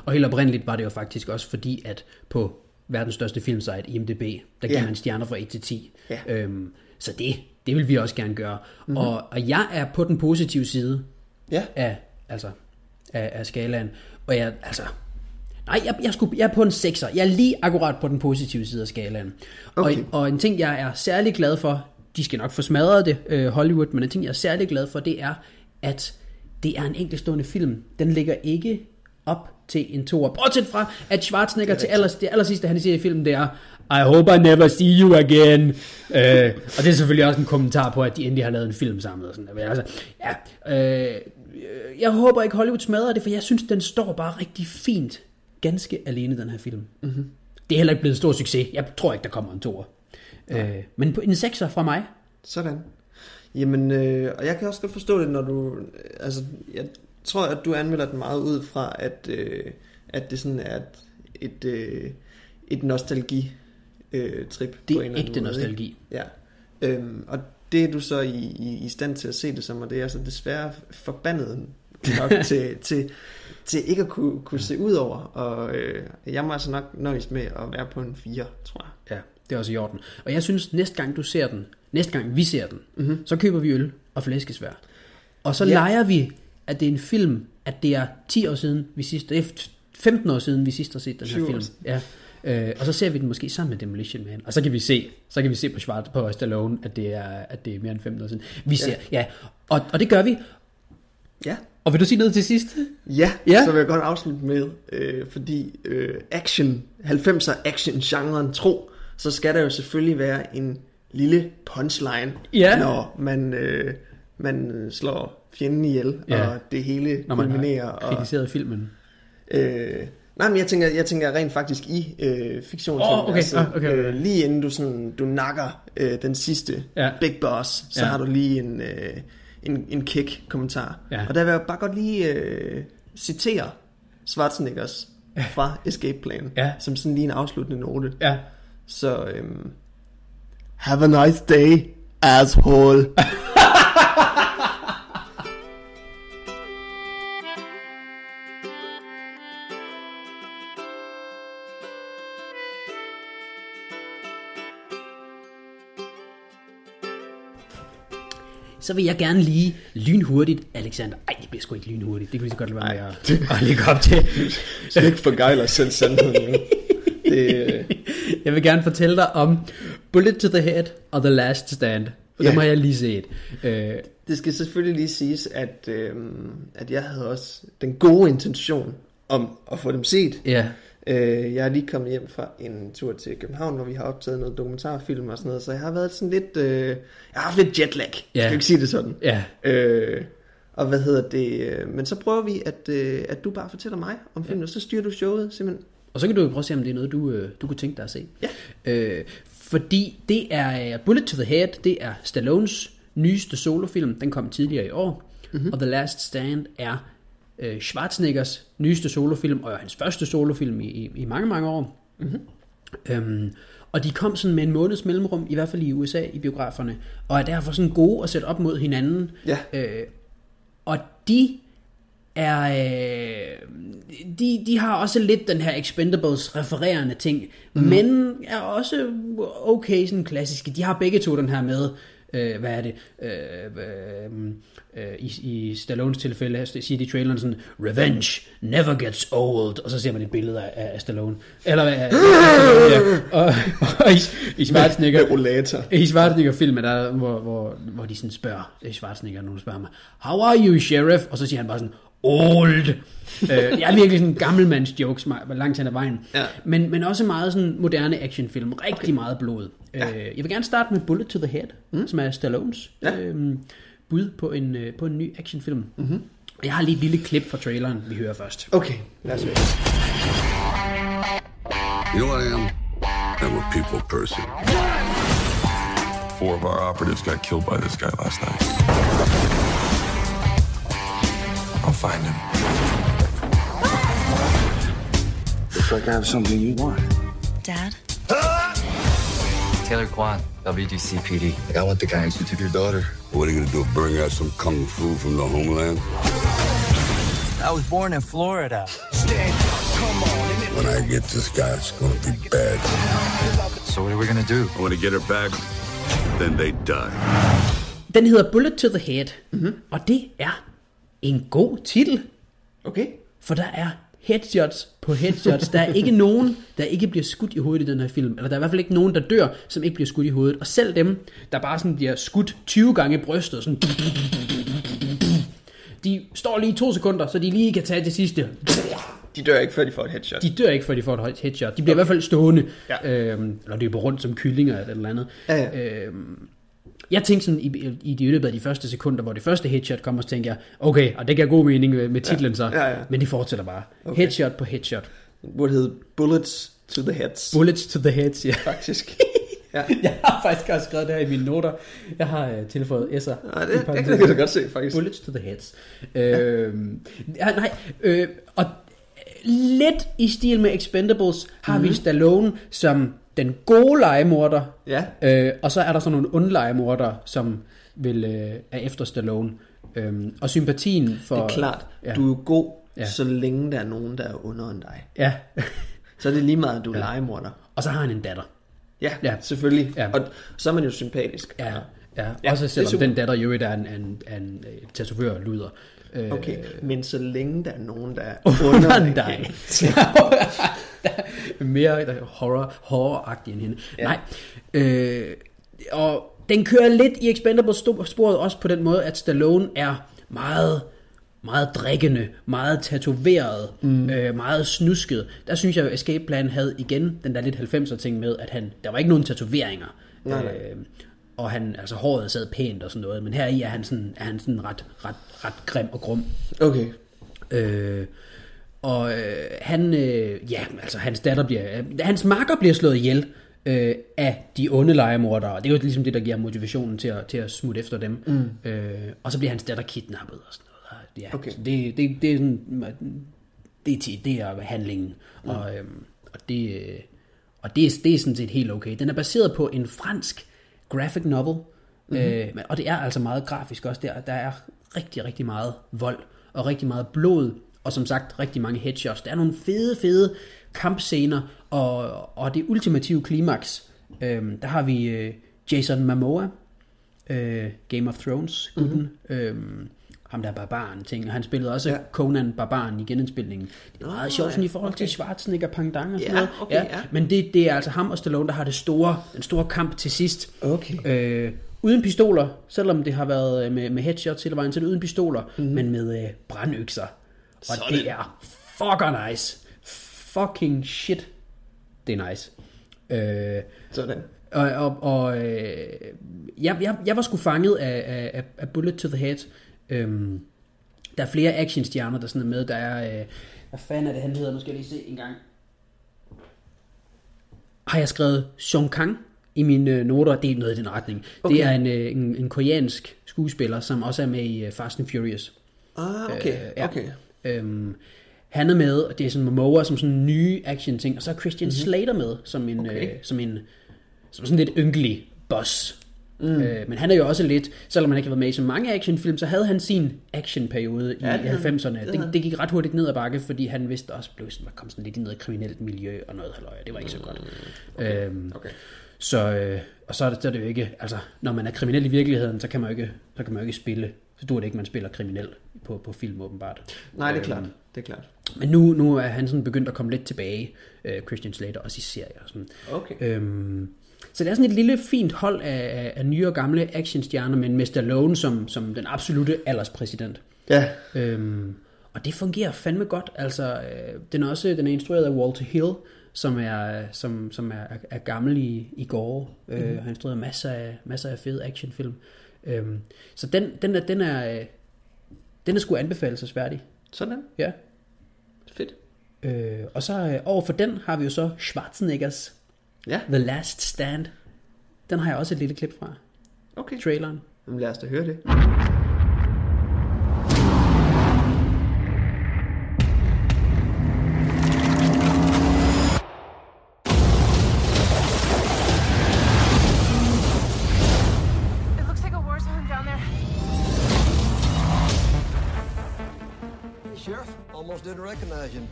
Og helt oprindeligt var det jo faktisk også fordi, at på verdens største filmsite, IMDb, der giver Ja. man stjerner fra 1 til 10. Ja. Øhm, så det, det vil vi også gerne gøre. Mm-hmm. Og, og jeg er på den positive side Ja, af, altså, af, af skalaen. Og jeg, altså, nej, jeg, jeg, skulle, jeg er på en 6'er. Jeg er lige akkurat på den positive side af skalaen. Okay. Og, og en ting, jeg er særlig glad for, de skal nok få smadret det, øh, Hollywood, men en ting, jeg er særlig glad for, det er, at det er en enkeltstående film. Den ligger ikke op til en toer. Bortset fra, at Schwarzenegger til aller, det aller sidste, han siger i filmen, det er, I hope I never see you again. øh, og det er selvfølgelig også en kommentar på, at de endelig har lavet en film sammen. Og sådan. Men altså, ja, øh, jeg håber ikke Hollywood smadrer det, for jeg synes, den står bare rigtig fint, ganske alene, den her film. Mm-hmm. Det er heller ikke blevet en stor succes. Jeg tror ikke, der kommer en toer. Øh, men på en sekser fra mig. sådan. Jamen, øh, og jeg kan også godt forstå det, når du... øh, Altså, jeg tror, at du anmelder den meget ud fra, at, øh, at det sådan er et, et, øh, et nostalgi øh, trip Det på er en eller anden ægte måde, ikke? nostalgi. Ja. Øhm, og det er du så i, i, i stand til at se det som, og det er altså desværre forbandet nok til, til, til ikke at kunne, kunne se ud over. Og øh, jeg må altså nok nøjes med at være på en 4, tror jeg. Ja, det er også i orden. Og jeg synes, næste gang du ser den, næste gang vi ser den, mm-hmm. så køber vi øl og flæskesvær. Og så Ja. leger vi, at det er en film, at det er 10 år siden, vi sidst, det er 15 år siden, vi sidst har set den her 20 år film. Ja. Øh, og så ser vi den måske sammen med Demolition Man. Og så kan vi se, så kan vi se på Schwarz, på Stallone, at det er, at det er mere end 15 år siden. Vi ser, ja. ja. Og, og det gør vi. Ja. Og vil du sige noget til sidst? Ja, Ja. så vil jeg godt afslutte med, øh, fordi øh, action, 90'er action-genren tro, så skal der jo selvfølgelig være en lille punchline, Ja. når man, øh, man slår fjenden ihjel, Ja. og det hele Når man kulminerer. Og, kritiseret filmen. øh, nej, men jeg tænker, jeg tænker rent faktisk i øh, fiktionsfilm. Åh, okay, ah, okay, okay. Øh, lige inden du, sådan, du nakker øh, den sidste Ja. Big Boss, så Ja. har du lige en, øh, en, en kick-kommentar. Ja. Og der vil jeg bare godt lige øh, citere Schwarzeneggers fra Escape Plan, Ja. som sådan lige en afsluttende note. Ja. Så, øhm, have a nice day, asshole. Så vil jeg gerne lige lynhurtigt, Alexander. Ej, det bliver sgu ikke lynhurtigt. Det kunne lige så godt lade være med at, at lægge op til. skal ikke forgejle os selv sandheden. nu. Det, øh, Jeg vil gerne fortælle dig om Bullet to the Head og The Last Stand. Og Ja. dem har jeg lige set. Øh, det skal selvfølgelig lige siges, at, øhm, at jeg havde også den gode intention om at få dem set. ja, Øh, jeg er lige kommet hjem fra en tur til København, hvor vi har optaget noget dokumentarfilm og sådan noget, så jeg har været sådan lidt, øh, jeg har haft lidt jetlag, Ja. skal jeg ikke sige det sådan. ja. Øh, og hvad hedder det, øh, men så prøver vi, at, øh, at du bare fortæller mig om filmen, og så styrer du showet simpelthen. Og så kan du jo prøve at se, om det er noget, du, øh, du kunne tænke dig at se. Ja. Øh, fordi det er Bullet to the Head, det er Stallones nyeste solofilm. Den kom tidligere i år. Mm-hmm. Og The Last Stand er øh, Schwarzeneggers nyeste solofilm, og hans første solofilm i, i, i mange, mange år. Mm-hmm. Øhm, og de kom sådan med en måneds mellemrum, i hvert fald i USA, i biograferne, og er derfor sådan gode at sætte op mod hinanden. Ja. Øh, og de er øh, de, de har også lidt den her Expendables refererende ting, mm. men er også okay sådan klassiske. De har begge to den her med, øh, hvad er det, øh, øh, øh, i, i Stallones tilfælde, siger de i traileren sådan, Revenge never gets old, og så ser man et billede af, af Stallone. Eller hvad? ja, og, og i, i Schwarzenegger, i Schwarzenegger-filmen, der, hvor, hvor, hvor de sådan spørger, er Schwarzenegger, nogen spørger mig, How are you, sheriff? Og så siger han bare sådan, Old. øh, det er virkelig sådan en gammelmands jokes langt hen ad vejen. Ja. Men, men også meget sådan moderne actionfilm. Rigtig okay. meget blod. Ja. Øh, jeg vil gerne starte med Bullet to the Head, mm. som er Stallones Ja. øh, bud på en, øh, på en ny actionfilm. Mm-hmm. Jeg har lige et lille klip fra traileren, vi hører først. Okay, lad os høre. You know what I am? I'm a people person. Four of our operatives got killed by this guy last night. I'll find him. Looks like I have something you want. Dad? Taylor Kwan, WDCPD. Like, I want the guy who took your daughter. What are you gonna do? Bring out some kung fu from the homeland? I was born in Florida. When I get this guy, it's gonna be bad. So what are we gonna do? I want to get her back, then they die. Den hedder Bullet to the Head, mm-hmm. og det er en god titel, Okay. for der er headshots på headshots. Der er ikke nogen, der ikke bliver skudt i hovedet i den her film. Eller der er i hvert fald ikke nogen, der dør, som ikke bliver skudt i hovedet. Og selv dem, der bare sådan bliver skudt 20 gange i brystet, sådan de står lige to sekunder, så de lige kan tage det sidste. De dør ikke, før de får et headshot. De dør ikke, før de får et headshot. De bliver okay. i hvert fald stående, Ja. øhm, eller løber rundt som kyllinger eller et eller andet. Ja, ja. Øhm, jeg tænkte sådan, i, i de løbet af de første sekunder, hvor det første headshot kommer, så tænker jeg, okay, og det giver god mening med, med titlen så, Ja, ja. men de fortsætter bare. Okay. Headshot på headshot. Burde hedde Bullets to the Heads, Bullets to the heads, ja. faktisk. ja. Jeg har faktisk også skrevet det her i mine noter. Jeg har uh, tilføjet S'er. Ja, det, det kan jeg godt se, faktisk. Bullets to the heads. Ja, nej, øh, og lidt i stil med Expendables har mm-hmm. vi Stallone som den gode legemorder, Ja. øh, og så er der sådan nogle onde legemorder, som vil øh, er efter Stallone. Øhm, og sympatien for... Det er klart, Ja. du er god, Ja. så længe der er nogen, der er under end dig. Ja, Så er det lige meget, at du er legemorder. og så har han en datter. Ja, Ja. ja. selvfølgelig. Ja. Ja. Og så er man jo sympatisk. Ja, ja. Ja, også selvom den datter jo er en, en, en, øh, tatovør luder. Øh, Okay, men så længe der er nogen, der er under dig. Mere der er horror, horror-agtig end hende. Ja. Nej. Øh, og den kører lidt i Expendables-sporet også på den måde, at Stallone er meget meget drikkende, meget tatoveret, mm. øh, meget snusket. Der synes jeg, at Escape Plan havde igen den der lidt 90'er ting med, at han, der var ikke nogen tatoveringer. Nej, nej. Øh, og han, altså håret sad pænt og sådan noget, men her i er han sådan, er han sådan ret, ret, ret grim og grum. Okay. Øh, og øh, han, øh, ja, altså hans datter bliver, øh, hans makker bliver slået ihjel øh, af de onde legemordere, og det er jo ligesom det, der giver motivationen til at, til at smutte efter dem. Mm. Øh, og så bliver hans datter kidnappet og sådan noget. Og Ja, Okay. så det, det, det er sådan, det er, til- det er handlingen, mm. og, øh, og det, og det, er, det er sådan set helt okay. Den er baseret på en fransk graphic novel, mm-hmm. øh, og det er altså meget grafisk også. Der, der er rigtig, rigtig meget vold, og rigtig meget blod, og som sagt rigtig mange headshots. Der er nogle fede, fede kampscener, og, og det ultimative klimaks, øh, der har vi øh, Jason Momoa, øh, Game of Thrones, gutten, mm-hmm. øh, ham der er barbaren ting, og han spillede også ja. Ja. Conan barbaren i genindspilningen. Det er meget Nå, sjovt sådan i ja, forhold okay. til Schwarzenegger Pangdang og sådan Ja, noget. okay, ja. Men det, det er altså ham og Stallone, der har det store, den store kamp til sidst. Okay. Øh, uden pistoler, selvom det har været øh, med, med headshots hele vejen, så det uden pistoler, mm. men med øh, brandøkser. Og Sådan. det er fucker nice. Fucking shit. Det er nice. Øh, Sådan. og, og, og øh, jeg, jeg, jeg var sgu fanget af, af, af Bullet to the Head. Øhm, der er flere actionstjerner, der sådan er med. Der er, øh, hvad fanden er det, han hedder? Nu skal jeg lige se en gang. Har jeg skrevet Song Kang i mine øh, noter? Det er noget i den retning. Okay. Det er en, øh, en, en koreansk skuespiller, som også er med i øh, Fast and Furious. Ah, okay, Øh, ja. okay. Øhm, han er med, og det er sådan Momoa som sådan en nye action ting, og så er Christian mm-hmm. Slater med som en. Okay. øh, som en som sådan lidt ynkelig boss. Mm. Øh, men han er jo også lidt, selvom han ikke har været med i så mange actionfilm, så havde han sin actionperiode i Ja, det ja, havde han. 90'erne. Det Det, gik ret hurtigt ned ad bakke, fordi han vidste også, blev sådan, kom sådan lidt i noget kriminelt miljø og noget halløj, det var ikke så godt. Okay. Øhm, Okay. så, øh, og så er, det, så er det jo ikke, altså, når man er kriminel i virkeligheden, så kan man jo ikke, så kan man jo ikke spille, så dur det ikke, man spiller kriminel på, på film åbenbart. Nej, det er Øhm, klart. Det er klart. men nu, nu er han sådan begyndt at komme lidt tilbage, øh, Christian Slater, også i serier og sådan. Okay. Øhm, så det er sådan et lille fint hold af, af, nye og gamle actionstjerner, men med Stallone som, som den absolute alderspræsident. Ja. Øhm, og det fungerer fandme godt. Altså, øh, den er også den er instrueret af Walter Hill, som er, som, som er, er, er gammel i, i går. Øh, Mhm. Han har instrueret masser af, masser af fede actionfilm. Øhm, så den, den, er, den, er, øh, den er sgu anbefalesværdig. Sådan. Ja. Fedt. Øh, og så øh, over for den har vi jo så Schwarzeneggers Ja, The Last Stand. Den har jeg også et lille klip fra. okay. Traileren. Jamen, lad os da høre det.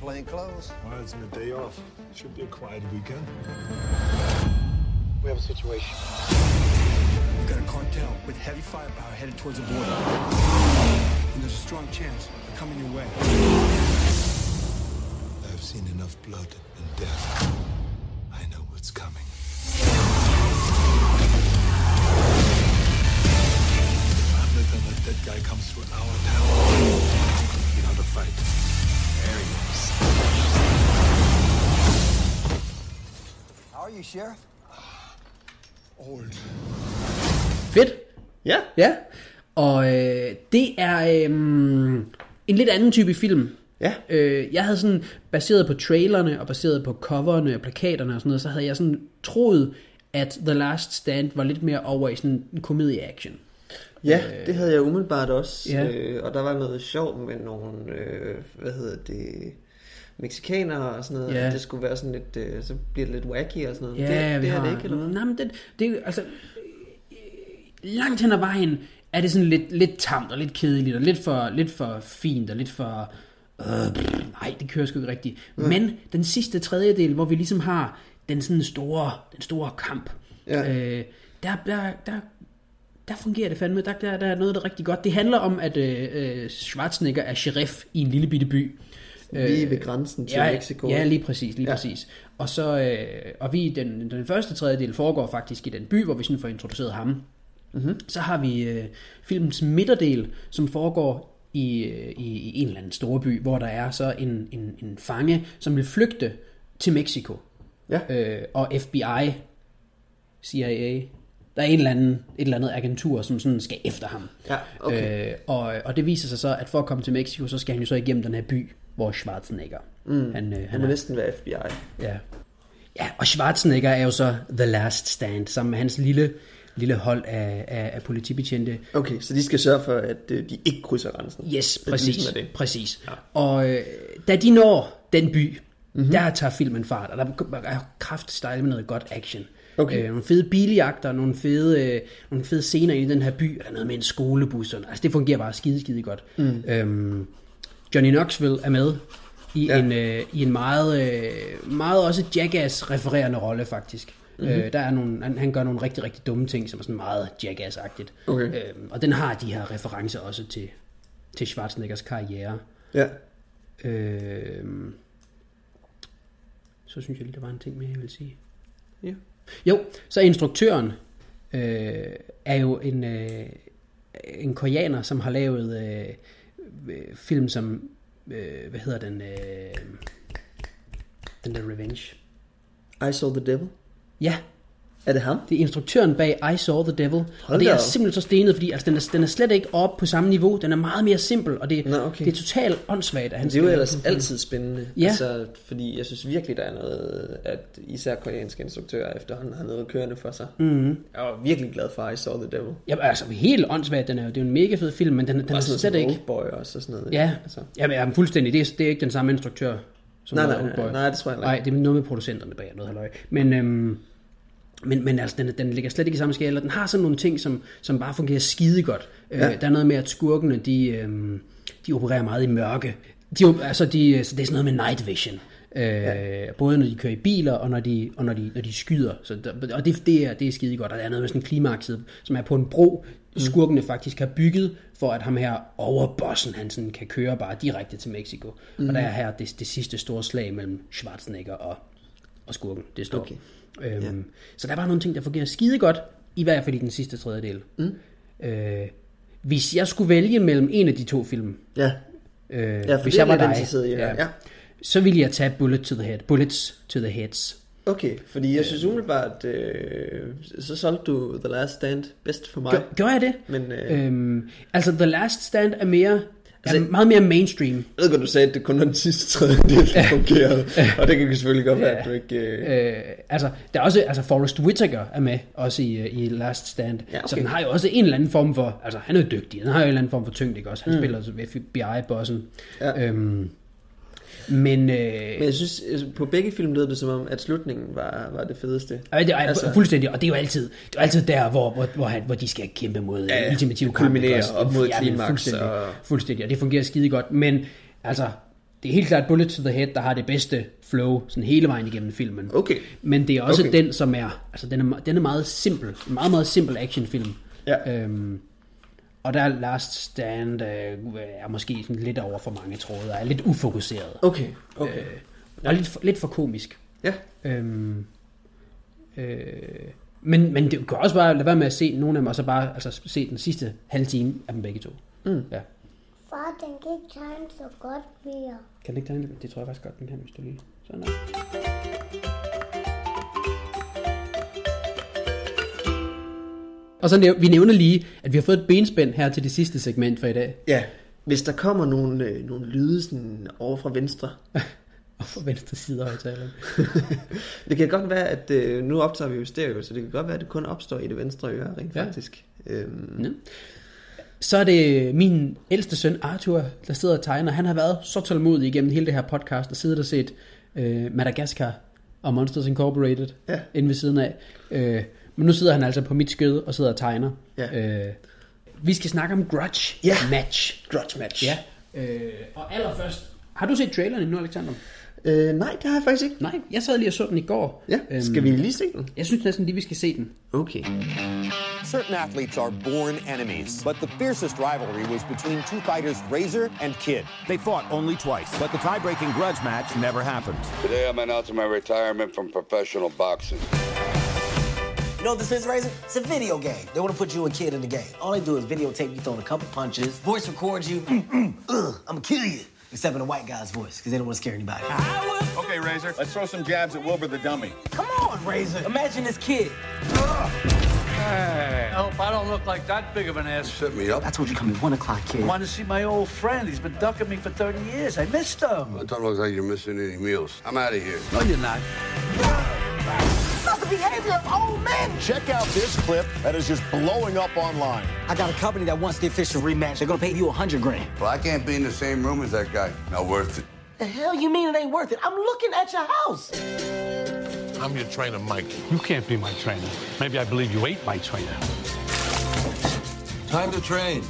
Plain clothes. Well, it's a day off. It should be a quiet weekend. We have a situation. We've got a cartel with heavy firepower headed towards the border. And there's a strong chance they're coming your way. I've seen enough blood and death. I know what's coming. If I'm not gonna let that guy come through our town, we know to fight. How are you, Sheriff? Old. Fedt. Ja. Ja. Og øh, det er øh, en lidt anden type film. Ja. Øh, jeg havde sådan, baseret på trailerne og baseret på coverne og plakaterne og sådan noget, så havde jeg sådan troet, at The Last Stand var lidt mere over i sådan en komedie-action. Ja, det havde jeg umiddelbart også. Ja. Øh, og der var noget sjovt med nogle, øh, hvad hedder det, mexikanere og sådan noget. Ja. Det skulle være sådan lidt, øh, så bliver det lidt wacky og sådan noget. Ja, det, det har, det ikke, eller hvad? Nej, men det, det er altså, øh, langt hen ad vejen er det sådan lidt, lidt tamt og lidt kedeligt og lidt for, lidt for fint og lidt for, øh, pff, nej, det kører sgu ikke rigtigt. Nej. Men den sidste tredjedel, hvor vi ligesom har den sådan store, den store kamp, Ja. øh, der, der, der, der fungerer det fandme. Der, der, der er noget, der er rigtig godt. Det handler om, at øh, øh, Schwarzenegger er sheriff i en lille bitte by. Lige ved grænsen til ja, Mexico. Ja, lige præcis, lige Ja. præcis. Og så, øh, og vi, den, den første tredjedel foregår faktisk i den by, hvor vi sådan får introduceret ham. Mhm. Så har vi øh, filmens midterdel, som foregår i, øh, i, i en eller anden store by, hvor der er så en, en, en fange, som vil flygte til Mexico. Ja. Øh, og FBI, CIA, der er en eller anden, et eller andet agentur, som sådan skal efter ham. Ja, okay. Øh, og, og det viser sig så, at for at komme til Mexico, så skal han jo så igennem den her by, hvor Schwarzenegger. Mm. Han, øh, Han han må er, næsten være FBI. ja. ja, og Schwarzenegger er jo så The Last Stand, sammen med hans lille, lille hold af, af, af politibetjente. Okay, så de skal sørge for, at øh, de ikke krydser grænsen. Yes, det præcis. ligesom er det. præcis. Ja. Og øh, da de når den by, mm-hmm. der tager filmen fart, og der er kraftstyle med noget godt action. Okay. Øh, nogle fede biljagter, nogle fede, øh, nogle fede scener i den her by, og der er noget med en skolebus. Og, altså det fungerer bare skide, skide godt. Mm. Øhm, Johnny Knoxville er med i, Ja. en, øh, i en meget, øh, meget også Jackass-refererende rolle faktisk. Mhm. Mm-hmm. Øh, der er nogle, han, han gør nogle rigtig, rigtig dumme ting, som er sådan meget Jackass-agtigt. Okay. Øhm, og den har de her referencer også til, til Schwarzeneggers karriere. Ja. Øhm, så synes jeg lige, der var en ting mere, jeg vil sige. Ja. Jo, så instruktøren øh, er jo en, øh, en koreaner, som har lavet øh, øh, film som, øh, hvad hedder den, øh, den der Revenge. I Saw the Devil. Ja, Er det ham? det er instruktøren bag I Saw the Devil. Hold og det er op. simpelthen så stenet, fordi altså, den, er, den er slet ikke op på samme niveau. Den er meget mere simpel, og det, Nå, okay. det er totalt åndssvagt, at han Det er jo ellers sådan altid spændende. Ja. Altså, fordi jeg synes virkelig, der er noget, at især koreanske instruktører efterhånden har noget kørende for sig. Mm-hmm. Jeg var virkelig glad for I Saw the Devil. Ja, altså helt åndssvagt, den er jo, det er jo en mega fed film, men den, den er slet som ikke... Oldboy også og sådan noget. Ja, Altså. Jamen, jamen, fuldstændig. Det er, det er ikke den samme instruktør, som Nej, nej, Oldboy. nej, det tror jeg heller Nej, ikke. det er noget med producenterne bag noget halløj. Men, øhm, men, men altså, den, den ligger slet ikke i samme skala. Den har sådan nogle ting, som, som bare fungerer skide godt. Ja. Øh, der er noget med, at skurkene, de, øhm, de opererer meget i mørke. De, altså, de, så det er sådan noget med night vision. Øh, ja. Både når de kører i biler, og når de, og når de, når de skyder. Så der, og det, det, er, det er skide godt. Og der er noget med sådan en klimakset, som er på en bro, skurkene faktisk har bygget, for at ham her overbossen, han sådan kan køre bare direkte til Mexico. Mm. Og der er her det, det sidste store slag mellem Schwarzenegger og, og skurken. Det står. Okay. Øhm, ja. Så der er bare nogle ting, der fungerer skide godt, i hvert fald i den sidste tredjedel. Mm. Øh, hvis jeg skulle vælge mellem en af de to film, Ja, øh, ja hvis jeg var dig, interesseret i. Ja. ja. så ville jeg tage Bullet to the Head, Bullets to the Heads. Okay, fordi jeg synes umiddelbart, øh, så solgte du The Last Stand bedst for mig. Gør, gjorde jeg det? Men øh, Øhm, altså, The Last Stand er mere, Altså- er meget mere mainstream. jeg ved godt, du sagde, at det kun var den sidste tredjedel, der fungerede. Og det kan selvfølgelig godt være, at du ikke... Øh, Øh, altså, der er også, altså Forrest Whitaker er med, også i, øh, i Last Stand. Ja, okay. Så den har jo også en eller anden form for, altså han er jo dygtig, den har jo en eller anden form for tyngde, ikke også? Han mm. spiller FBI-bossen. Ja. Øhm, men, øh, men jeg synes, altså, på begge film lød det som om, at slutningen var, var det fedeste. og det er altså- fuldstændig, og det er jo altid, det er altid der, hvor, hvor, hvor, han, hvor de skal kæmpe mod Ja, ja, ja. ultimative Det kamp. ikke kulminerer også? op mod Ja, klimaks Fuldstændig, og- fuldstændig, og det fungerer skide godt. Men altså, det er helt klart Bullet to the Head, der har det bedste flow sådan hele vejen igennem filmen. Okay. Men det er også Okay. den, som er, altså den er, den er meget simpel. En meget, meget simpel actionfilm. Ja. Øhm, og der er Last Stand øh, er måske sådan lidt over for mange tråde, og er lidt ufokuseret. Okay, okay. Øh, og lidt for, lidt for komisk. Ja. Øhm, øh, men, men det kan også bare lade være med at se nogle af dem, og så bare altså, se den sidste halve time af dem begge to. Mm. Ja. Far, den kan ikke tegne så godt mere. Kan den ikke tegne det? Det tror jeg faktisk godt, den kan, hvis du lige... Sådan der. Og så næv- vi nævner lige, at vi har fået et benspænd her til det sidste segment for i dag. Ja, hvis der kommer nogle, øh, nogle lyde sådan over fra venstre. og fra venstre side af højtaleren. det kan godt være, at øh, nu optager vi jo stereo, så det kan godt være, at det kun opstår i det venstre øre, rent Ja. faktisk. Øhm, Ja. Så er det min ældste søn Arthur, der sidder og tegner. Han har været så tålmodig igennem hele det her podcast, og siddet og set øh, Madagascar og Monsters Incorporated Ja. inde ved siden af. Øh, men nu sidder han altså på mit skød og sidder og tegner. Ja. Øh, vi skal snakke om Grudge Ja. Match. Grudge Match. Ja. Øh, og allerførst, har du set traileren endnu, Alexander? Øh, nej, det har jeg faktisk ikke. Nej, jeg sad lige og så den i går. Ja, skal vi lige se den? Jeg synes næsten lige, vi skal se den. Okay. Certain athletes are born enemies, but the fiercest rivalry was between two fighters, Razor and Kid. They fought only twice, but the tie-breaking grudge match never happened. Today I'm announcing my retirement from professional boxing. You know what this is, Razor? It's a video game. They want to put you and Kid in the game. All they do is videotape you throwing a couple punches, voice record you. Mm, mm. Ugh, I'm gonna kill you. Except in a white guy's voice, because they don't want to scare anybody. Okay, Razor, let's throw some jabs at Wilbur the dummy. Come on, Razor. Imagine this kid. Hey, I hope I don't look like that big of an ass. Set me up. I told you come at one o'clock, kid. I want to see my old friend. He's been ducking me for 30 years. I missed him. It don't look like you're missing any meals. I'm out of here. No, you're not. Not the behavior of old men. Check out this clip that is just blowing up online. I got a company that wants the official rematch. They're gonna pay you a hundred grand. Well, I can't be in the same room as that guy. Not worth it. The hell you mean it ain't worth it? I'm looking at your house. I'm your trainer, Mike. You can't be my trainer. Maybe I believe you ate my trainer. Time to train.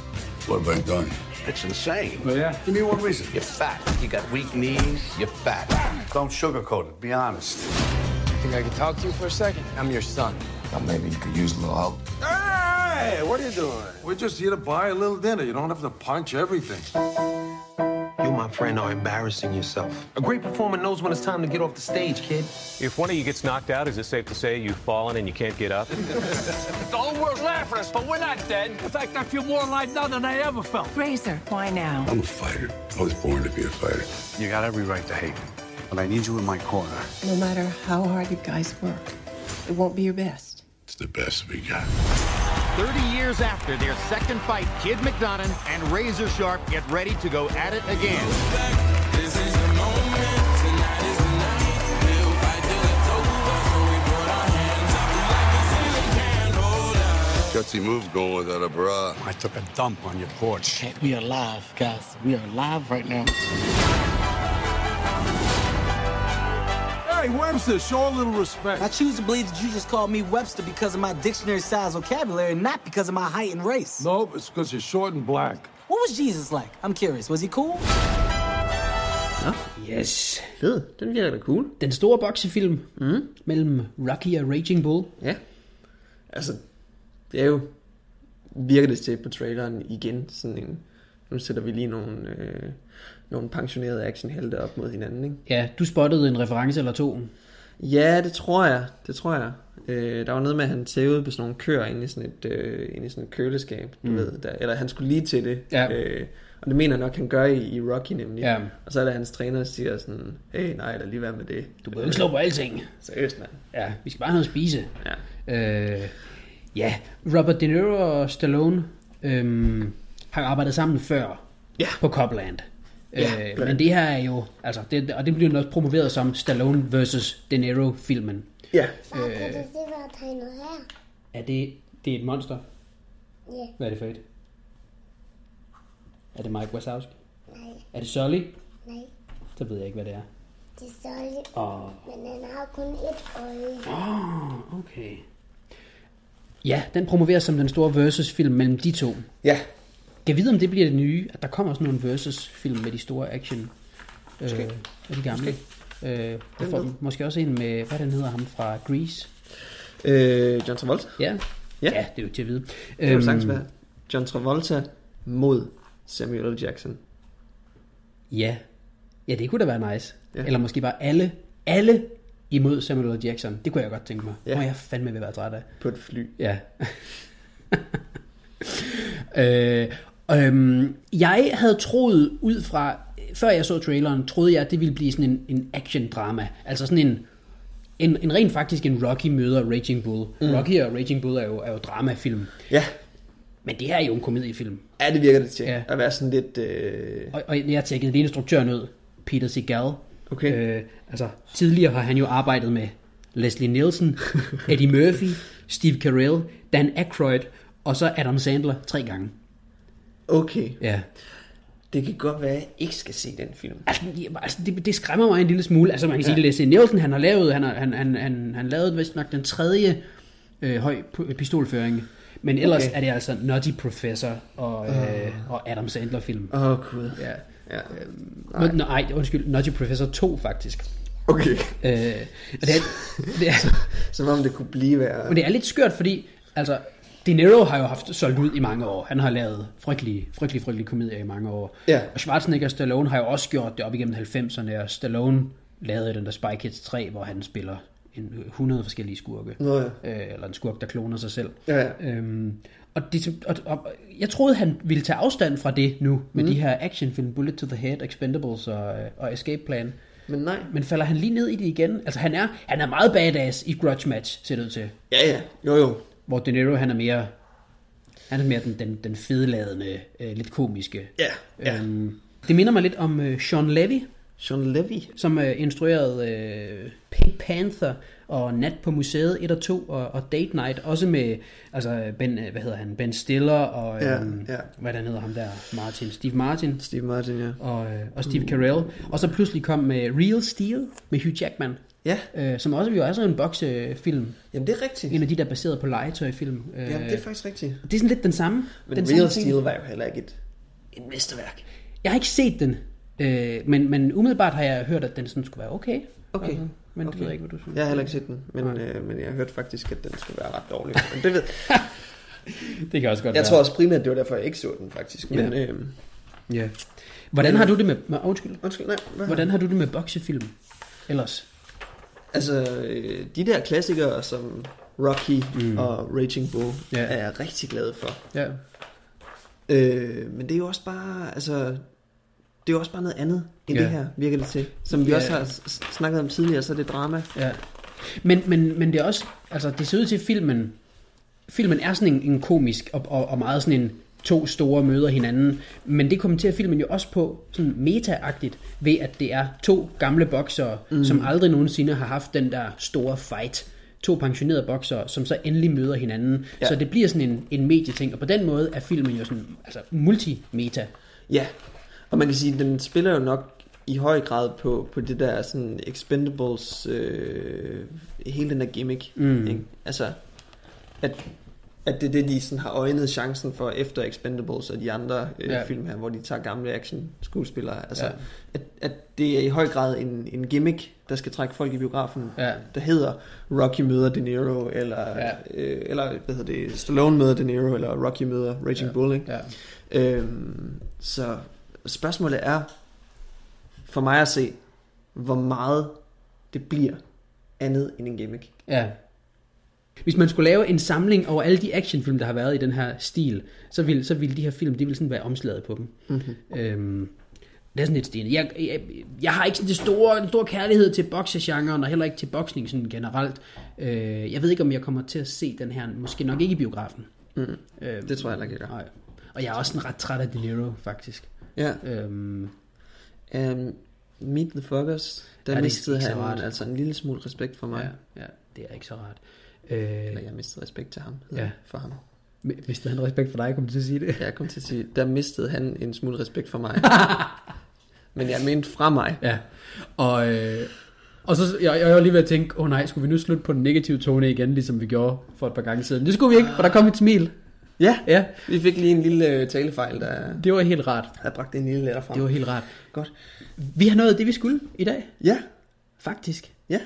What have I done? It's insane. Oh, yeah? Give me one reason. You're fat. You got weak knees. You're fat. Don't sugarcoat it. Be honest. Think I could talk to you for a second? I'm your son. Thought maybe you could use a little help. Hey, what are you doing? We're just here to buy a little dinner. You don't have to punch everything. You, my friend, are embarrassing yourself. A great performer knows when it's time to get off the stage, kid. If one of you gets knocked out, is it safe to say you've fallen and you can't get up? The whole world's laughing at us, but we're not dead. In fact, I feel more alive now than I ever felt. Razor, why now? I'm a fighter. I was born to be a fighter. You got every right to hate me, but I need you in my corner. No matter how hard you guys work, it won't be your best. It's the best we got. 30 years after their second fight, Kid McDonough and Razor Sharp get ready to go at it again. Gutsy move going without a bra. I took a dump on your porch. We are live, guys. We are live right now. Hey, Webster, show a little respect. I choose to believe that you just called me Webster because of my dictionary size vocabulary, not because of my height and race. Nope, it's because you're short and black. What was Jesus like? I'm curious. Was he cool? Yes. Fed. Den virker da cool. Den store boksefilm mm. mellem Rocky og Raging Bull. Ja. Altså, det er jo, virker det til på traileren igen, sådan en, nu sætter vi lige nogle, øh, nogle pensionerede actionhelte op mod hinanden, ikke? Ja, du spottede en reference eller to. Ja, det tror jeg, det tror jeg. Øh, der var noget med, at han tævede på sådan nogle køer inde i sådan et, øh, inde i sådan et køleskab, du Mm. ved, der, eller han skulle lige til det. Ja. Øh, og det mener jeg nok, han gør i, i Rocky nemlig. Ja. Og så er der hans træner, der siger sådan, hey, nej, lad lige være med det. Du må jo ikke slå på alting. Seriøst, mand. Ja, vi skal bare have noget at spise. Ja. Øh, ja, Robert De Niro og Stallone øhm, har arbejdet sammen før ja. på Copland. Ja, øh, men det her er jo, altså, det, og det bliver også promoveret som Stallone versus De Niro-filmen. Ja. Du se, hvad jeg har tegnet her? Er det, det er et monster? Ja. Hvad er det for et? Er det Mike Wazowski? Nej, Er det Sully? nej. Så ved jeg ikke, hvad det er. Det er solid. Åh. Men den har kun et øje. Oh, okay. Ja, den promoveres som den store versus-film mellem de to. Ja. Kan vide, om det bliver det nye, at der kommer sådan nogle versus-film med de store action Øh, af de gamle. Øh, der Den får, måske også en med, hvad den hedder ham fra Grease. Øh, John Travolta? Ja. Ja. ja, det er jo til at vide. Det kan jo sagtens være. John Travolta mod Samuel L. Jackson. Ja. Ja, det kunne da være nice. Ja. Eller måske bare alle, alle imod Samuel L. Jackson. Det kunne jeg godt tænke mig. Ja. Må jeg fandme vil være træt af. På et fly. Ja. øh, øhm, jeg havde troet ud fra, før jeg så traileren, troede jeg, at det ville blive sådan en, en action-drama. Altså sådan en, en, en rent faktisk en Rocky møder Raging Bull. Mm. Rocky og Raging Bull er jo, er jo dramafilm. Ja. Men det her er jo en komediefilm. Ja, det virker det til. Ja. At være sådan lidt... Øh... Og, og jeg tjekkede lige instruktøren ud, Peter Segal. Okay. Øh, altså, tidligere har han jo arbejdet med Leslie Nielsen, Eddie Murphy, Steve Carell, Dan Aykroyd, og så Adam Sandler tre gange. Okay. Ja. Det kan godt være, at jeg ikke skal se den film. Altså, ja, altså det, det skræmmer mig en lille smule. Altså man kan sige, Ja. Leslie Nielsen, han har lavet, han har, han, han, han, han lavede vist nok den tredje øh, høj pistolføring. Men ellers Okay. er det altså Nutty Professor og, øh, og Adam Sandler film. Åh, oh, gud. Ja. ja. Nej. nej, undskyld, Nutty Professor 2 faktisk. Okay. Øh, og det er, det er, Som om det kunne blive værre. men det er lidt skørt, fordi altså, De Niro har jo haft solgt ud i mange år. Han har lavet frygtelige, frygtelige, frygtelige komedier i mange år. Ja. Og Schwarzenegger og Stallone har jo også gjort det op igennem 90'erne, og Stallone lavede den der Spy Kids 3, hvor han spiller en 100 forskellige skurke. Nå ja. Øh, eller en skurk, der kloner sig selv. Ja, ja. Øhm, og, det, og, og, jeg troede, han ville tage afstand fra det nu, med Mhm. de her actionfilm, Bullet to the Head, Expendables og, øh, og Escape Plan. Men nej. Men falder han lige ned i det igen? Altså han er, han er meget badass i Grudge Match, ser det ud til. Ja, ja. Jo, jo. Hvor De Niro, han er mere, han er mere den, den, den fedeladende, øh, lidt komiske. Ja, ja. Øhm, det minder mig lidt om øh, Sean Levy. Sean Levy? Som øh, instruerede øh, Pink Panther og Nat på museet 1 og 2 og, og Date Night. Også med altså ben, øh, hvad hedder han, Ben Stiller og Ja, øhm, ja. hvad der hedder ham der, Martin, Steve Martin. Steve Martin, ja. Og, øh, og Steve Carell. Og så pludselig kom med Real Steel med Hugh Jackman. Ja. Øh, som også jo er sådan en boksefilm. Jamen det er rigtigt. En af de der er baseret på legetøjfilm. Øh, Jamen det er faktisk rigtigt. det er sådan lidt den samme. Men den Real samme ting. Steel var jo heller ikke et, et mesterværk. Jeg har ikke set den, øh, men, men umiddelbart har jeg hørt, at den sådan skulle være okay. Okay. Altså, men okay. det ved jeg ikke, hvad du synes. Jeg har heller ikke set den, men, øh, men jeg har hørt faktisk, at den skulle være ret dårlig. Men det ved Det kan også godt Jeg være. tror også primært, det var derfor, jeg ikke så den faktisk. Men, Ja. øh, Ja. Hvordan Men- har du det med... med undskyld. Undskyld, nej. Hvad Hvordan har du det med boksefilm? Ellers? Altså, øh, de der klassikere som Rocky mm. og Raging Bull Ja. er jeg rigtig glad for. Ja. Øh, men det er jo også bare, altså, det er jo også bare noget andet end Ja. det her, virker det til. Som vi Ja. også har snakket om tidligere, så er det drama. Ja. Men, men, men det er også... Altså, det ser ud til, filmen... Filmen er sådan en, en komisk og, og, og meget sådan en to store møder hinanden. Men det kommenterer filmen jo også på sådan meta-agtigt, ved at det er to gamle boksere, Mm. som aldrig nogensinde har haft den der store fight. To pensionerede boksere, som så endelig møder hinanden. Ja. Så det bliver sådan en, en medieting, og på den måde er filmen jo sådan altså multimeta. Ja, og man kan sige, at den spiller jo nok i høj grad på, på det der sådan Expendables, øh, hele den der gimmick. Mm. Ikke? Altså, at, at det er det, de sådan har øjnet chancen for efter Expendables og de andre øh, Ja. film her, hvor de tager gamle action skuespillere. Altså, Ja. at, at det er i høj grad en, en gimmick, der skal trække folk i biografen, Ja. der hedder Rocky møder De Niro, eller, Ja. øh, eller hvad hedder det, Stallone møder De Niro, eller Rocky møder Raging Ja. Bull. Ikke? Ja. Øhm, så spørgsmålet er, for mig at se, hvor meget det bliver andet end en gimmick. Ja. Hvis man skulle lave en samling over alle de actionfilm, der har været i den her stil, så ville, så ville de her film, de ville sådan være omslaget på dem. Mhm. Øhm, det er sådan lidt stenet. Jeg, jeg, jeg har ikke sådan det store, en stor kærlighed til boksegenren, og heller ikke til boksning sådan generelt. Øh, jeg ved ikke, om jeg kommer til at se den her, måske nok ikke i biografen. Mm. Øhm, Det tror jeg heller ikke, jeg gør. Nej. Og jeg er også sådan ret træt af De Niro, faktisk. Ja. Øhm, Um, Meet the Fuckers, der Ja, er mistede han altså en lille smule respekt for mig. ja, ja, det er ikke så rart. Øh, Eller jeg mistede respekt til ham. Ja. For ham. Mistede han respekt for dig, kom til at sige det? Ja, jeg kom til at sige, der mistede han en smule respekt for mig. Men jeg mente fra mig. Ja. Og, øh, og så jeg, jeg var lige ved at tænke, åh oh, nej, skulle vi nu slutte på den negative tone igen, ligesom vi gjorde for et par gange siden? Det skulle vi ikke, for der kom et smil. Ja, Ja. vi fik lige en lille øh, talefejl, der Det var helt rart. havde bragt en lille letter frem. Det var helt rart. Godt. Vi har nået det, vi skulle i dag. Ja, Faktisk. ja.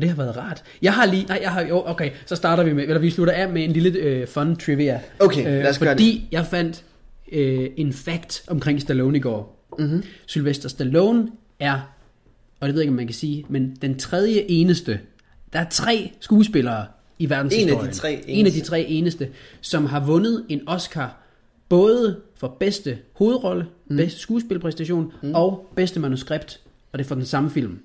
Og det har været rart. Jeg har lige... Nej, jeg har... Jo, okay. Så starter vi med... Eller vi slutter af med en lille øh, fun trivia. Okay, lad os gøre Fordi jeg fandt øh, en fact omkring Stallone i går. Mhm. Sylvester Stallone er... Og det ved jeg ikke, om man kan sige... Men den tredje eneste... Der er tre skuespillere i verdenshistorien. En af de tre En af de eneste. tre eneste, som har vundet en Oscar både for bedste hovedrolle, mm. bedste skuespilpræstation mm. og bedste manuskript. Og det er for den samme film.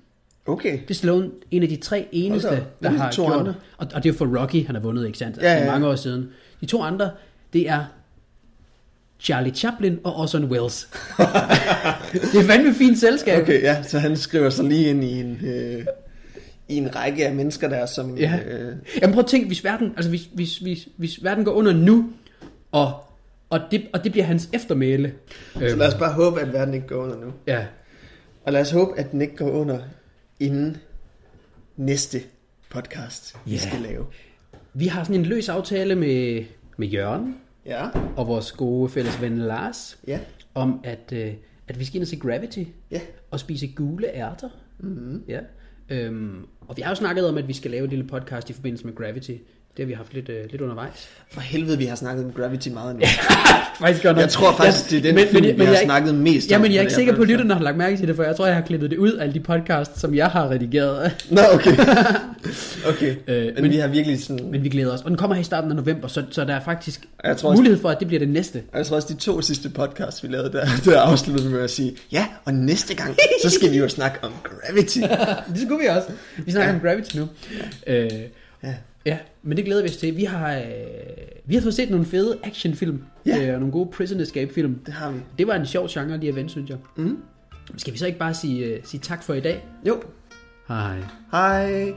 Okay. Det er Stallone en af de tre eneste, der Hvem er de har to gjort andre? Og, og det er jo for Rocky, han har vundet, ikke sandt? Ja, Altså, ja, ja. mange år siden. De to andre, det er Charlie Chaplin og Orson Welles. det er fandme fint selskab. Okay, ja, så han skriver sig lige ind i en, øh, i en række af mennesker der, som... Ja. Øh, Jamen prøv at tænke, hvis verden, altså hvis, hvis, hvis, hvis verden går under nu, og, og, det, og det bliver hans eftermæle. så lad os bare håbe, at verden ikke går under nu. Ja. Og lad os håbe, at den ikke går under inden næste podcast, vi Ja. skal lave. Vi har sådan en løs aftale med, med Jørgen Ja. og vores gode fælles ven Lars, Ja. om at, øh, at vi skal ind og se Gravity. Ja. og spise gule ærter. Mhm. Ja. Øhm, og vi har jo snakket om, at vi skal lave et lille podcast i forbindelse med Gravity. Det har vi haft lidt, øh, lidt undervejs. For helvede, vi har snakket om Gravity meget nu. Faktisk godt nok. Jeg tror faktisk, det er den men, film, men, vi men har jeg, snakket mest ja, om men jeg er ikke sikker på, at lytterne har lagt mærke til det, for jeg tror, jeg har klippet det ud af alle de podcasts, som jeg har redigeret. Nå, okay. okay. Øh, men, men- vi har virkelig sådan... Men vi glæder os. Og den kommer her i starten af november, så, så der er faktisk Jeg tror også- mulighed for, at det bliver det næste. Og jeg tror også, de to sidste podcasts, vi lavede der, der afsluttede med at sige, ja, og næste gang, så skal vi jo snakke om Gravity. det skulle vi også. Vi snakker Ja. om Gravity nu. Øh, Ja. Ja, men det glæder vi os til. Vi har, øh, vi har fået set nogle fede actionfilm, Ja. øh, og nogle gode prison escape film. Det har vi. Det var en sjov genre lige at vende, synes jeg. Mm. Skal vi så ikke bare sige, øh, sige tak for i dag? Jo. Hej. Hej.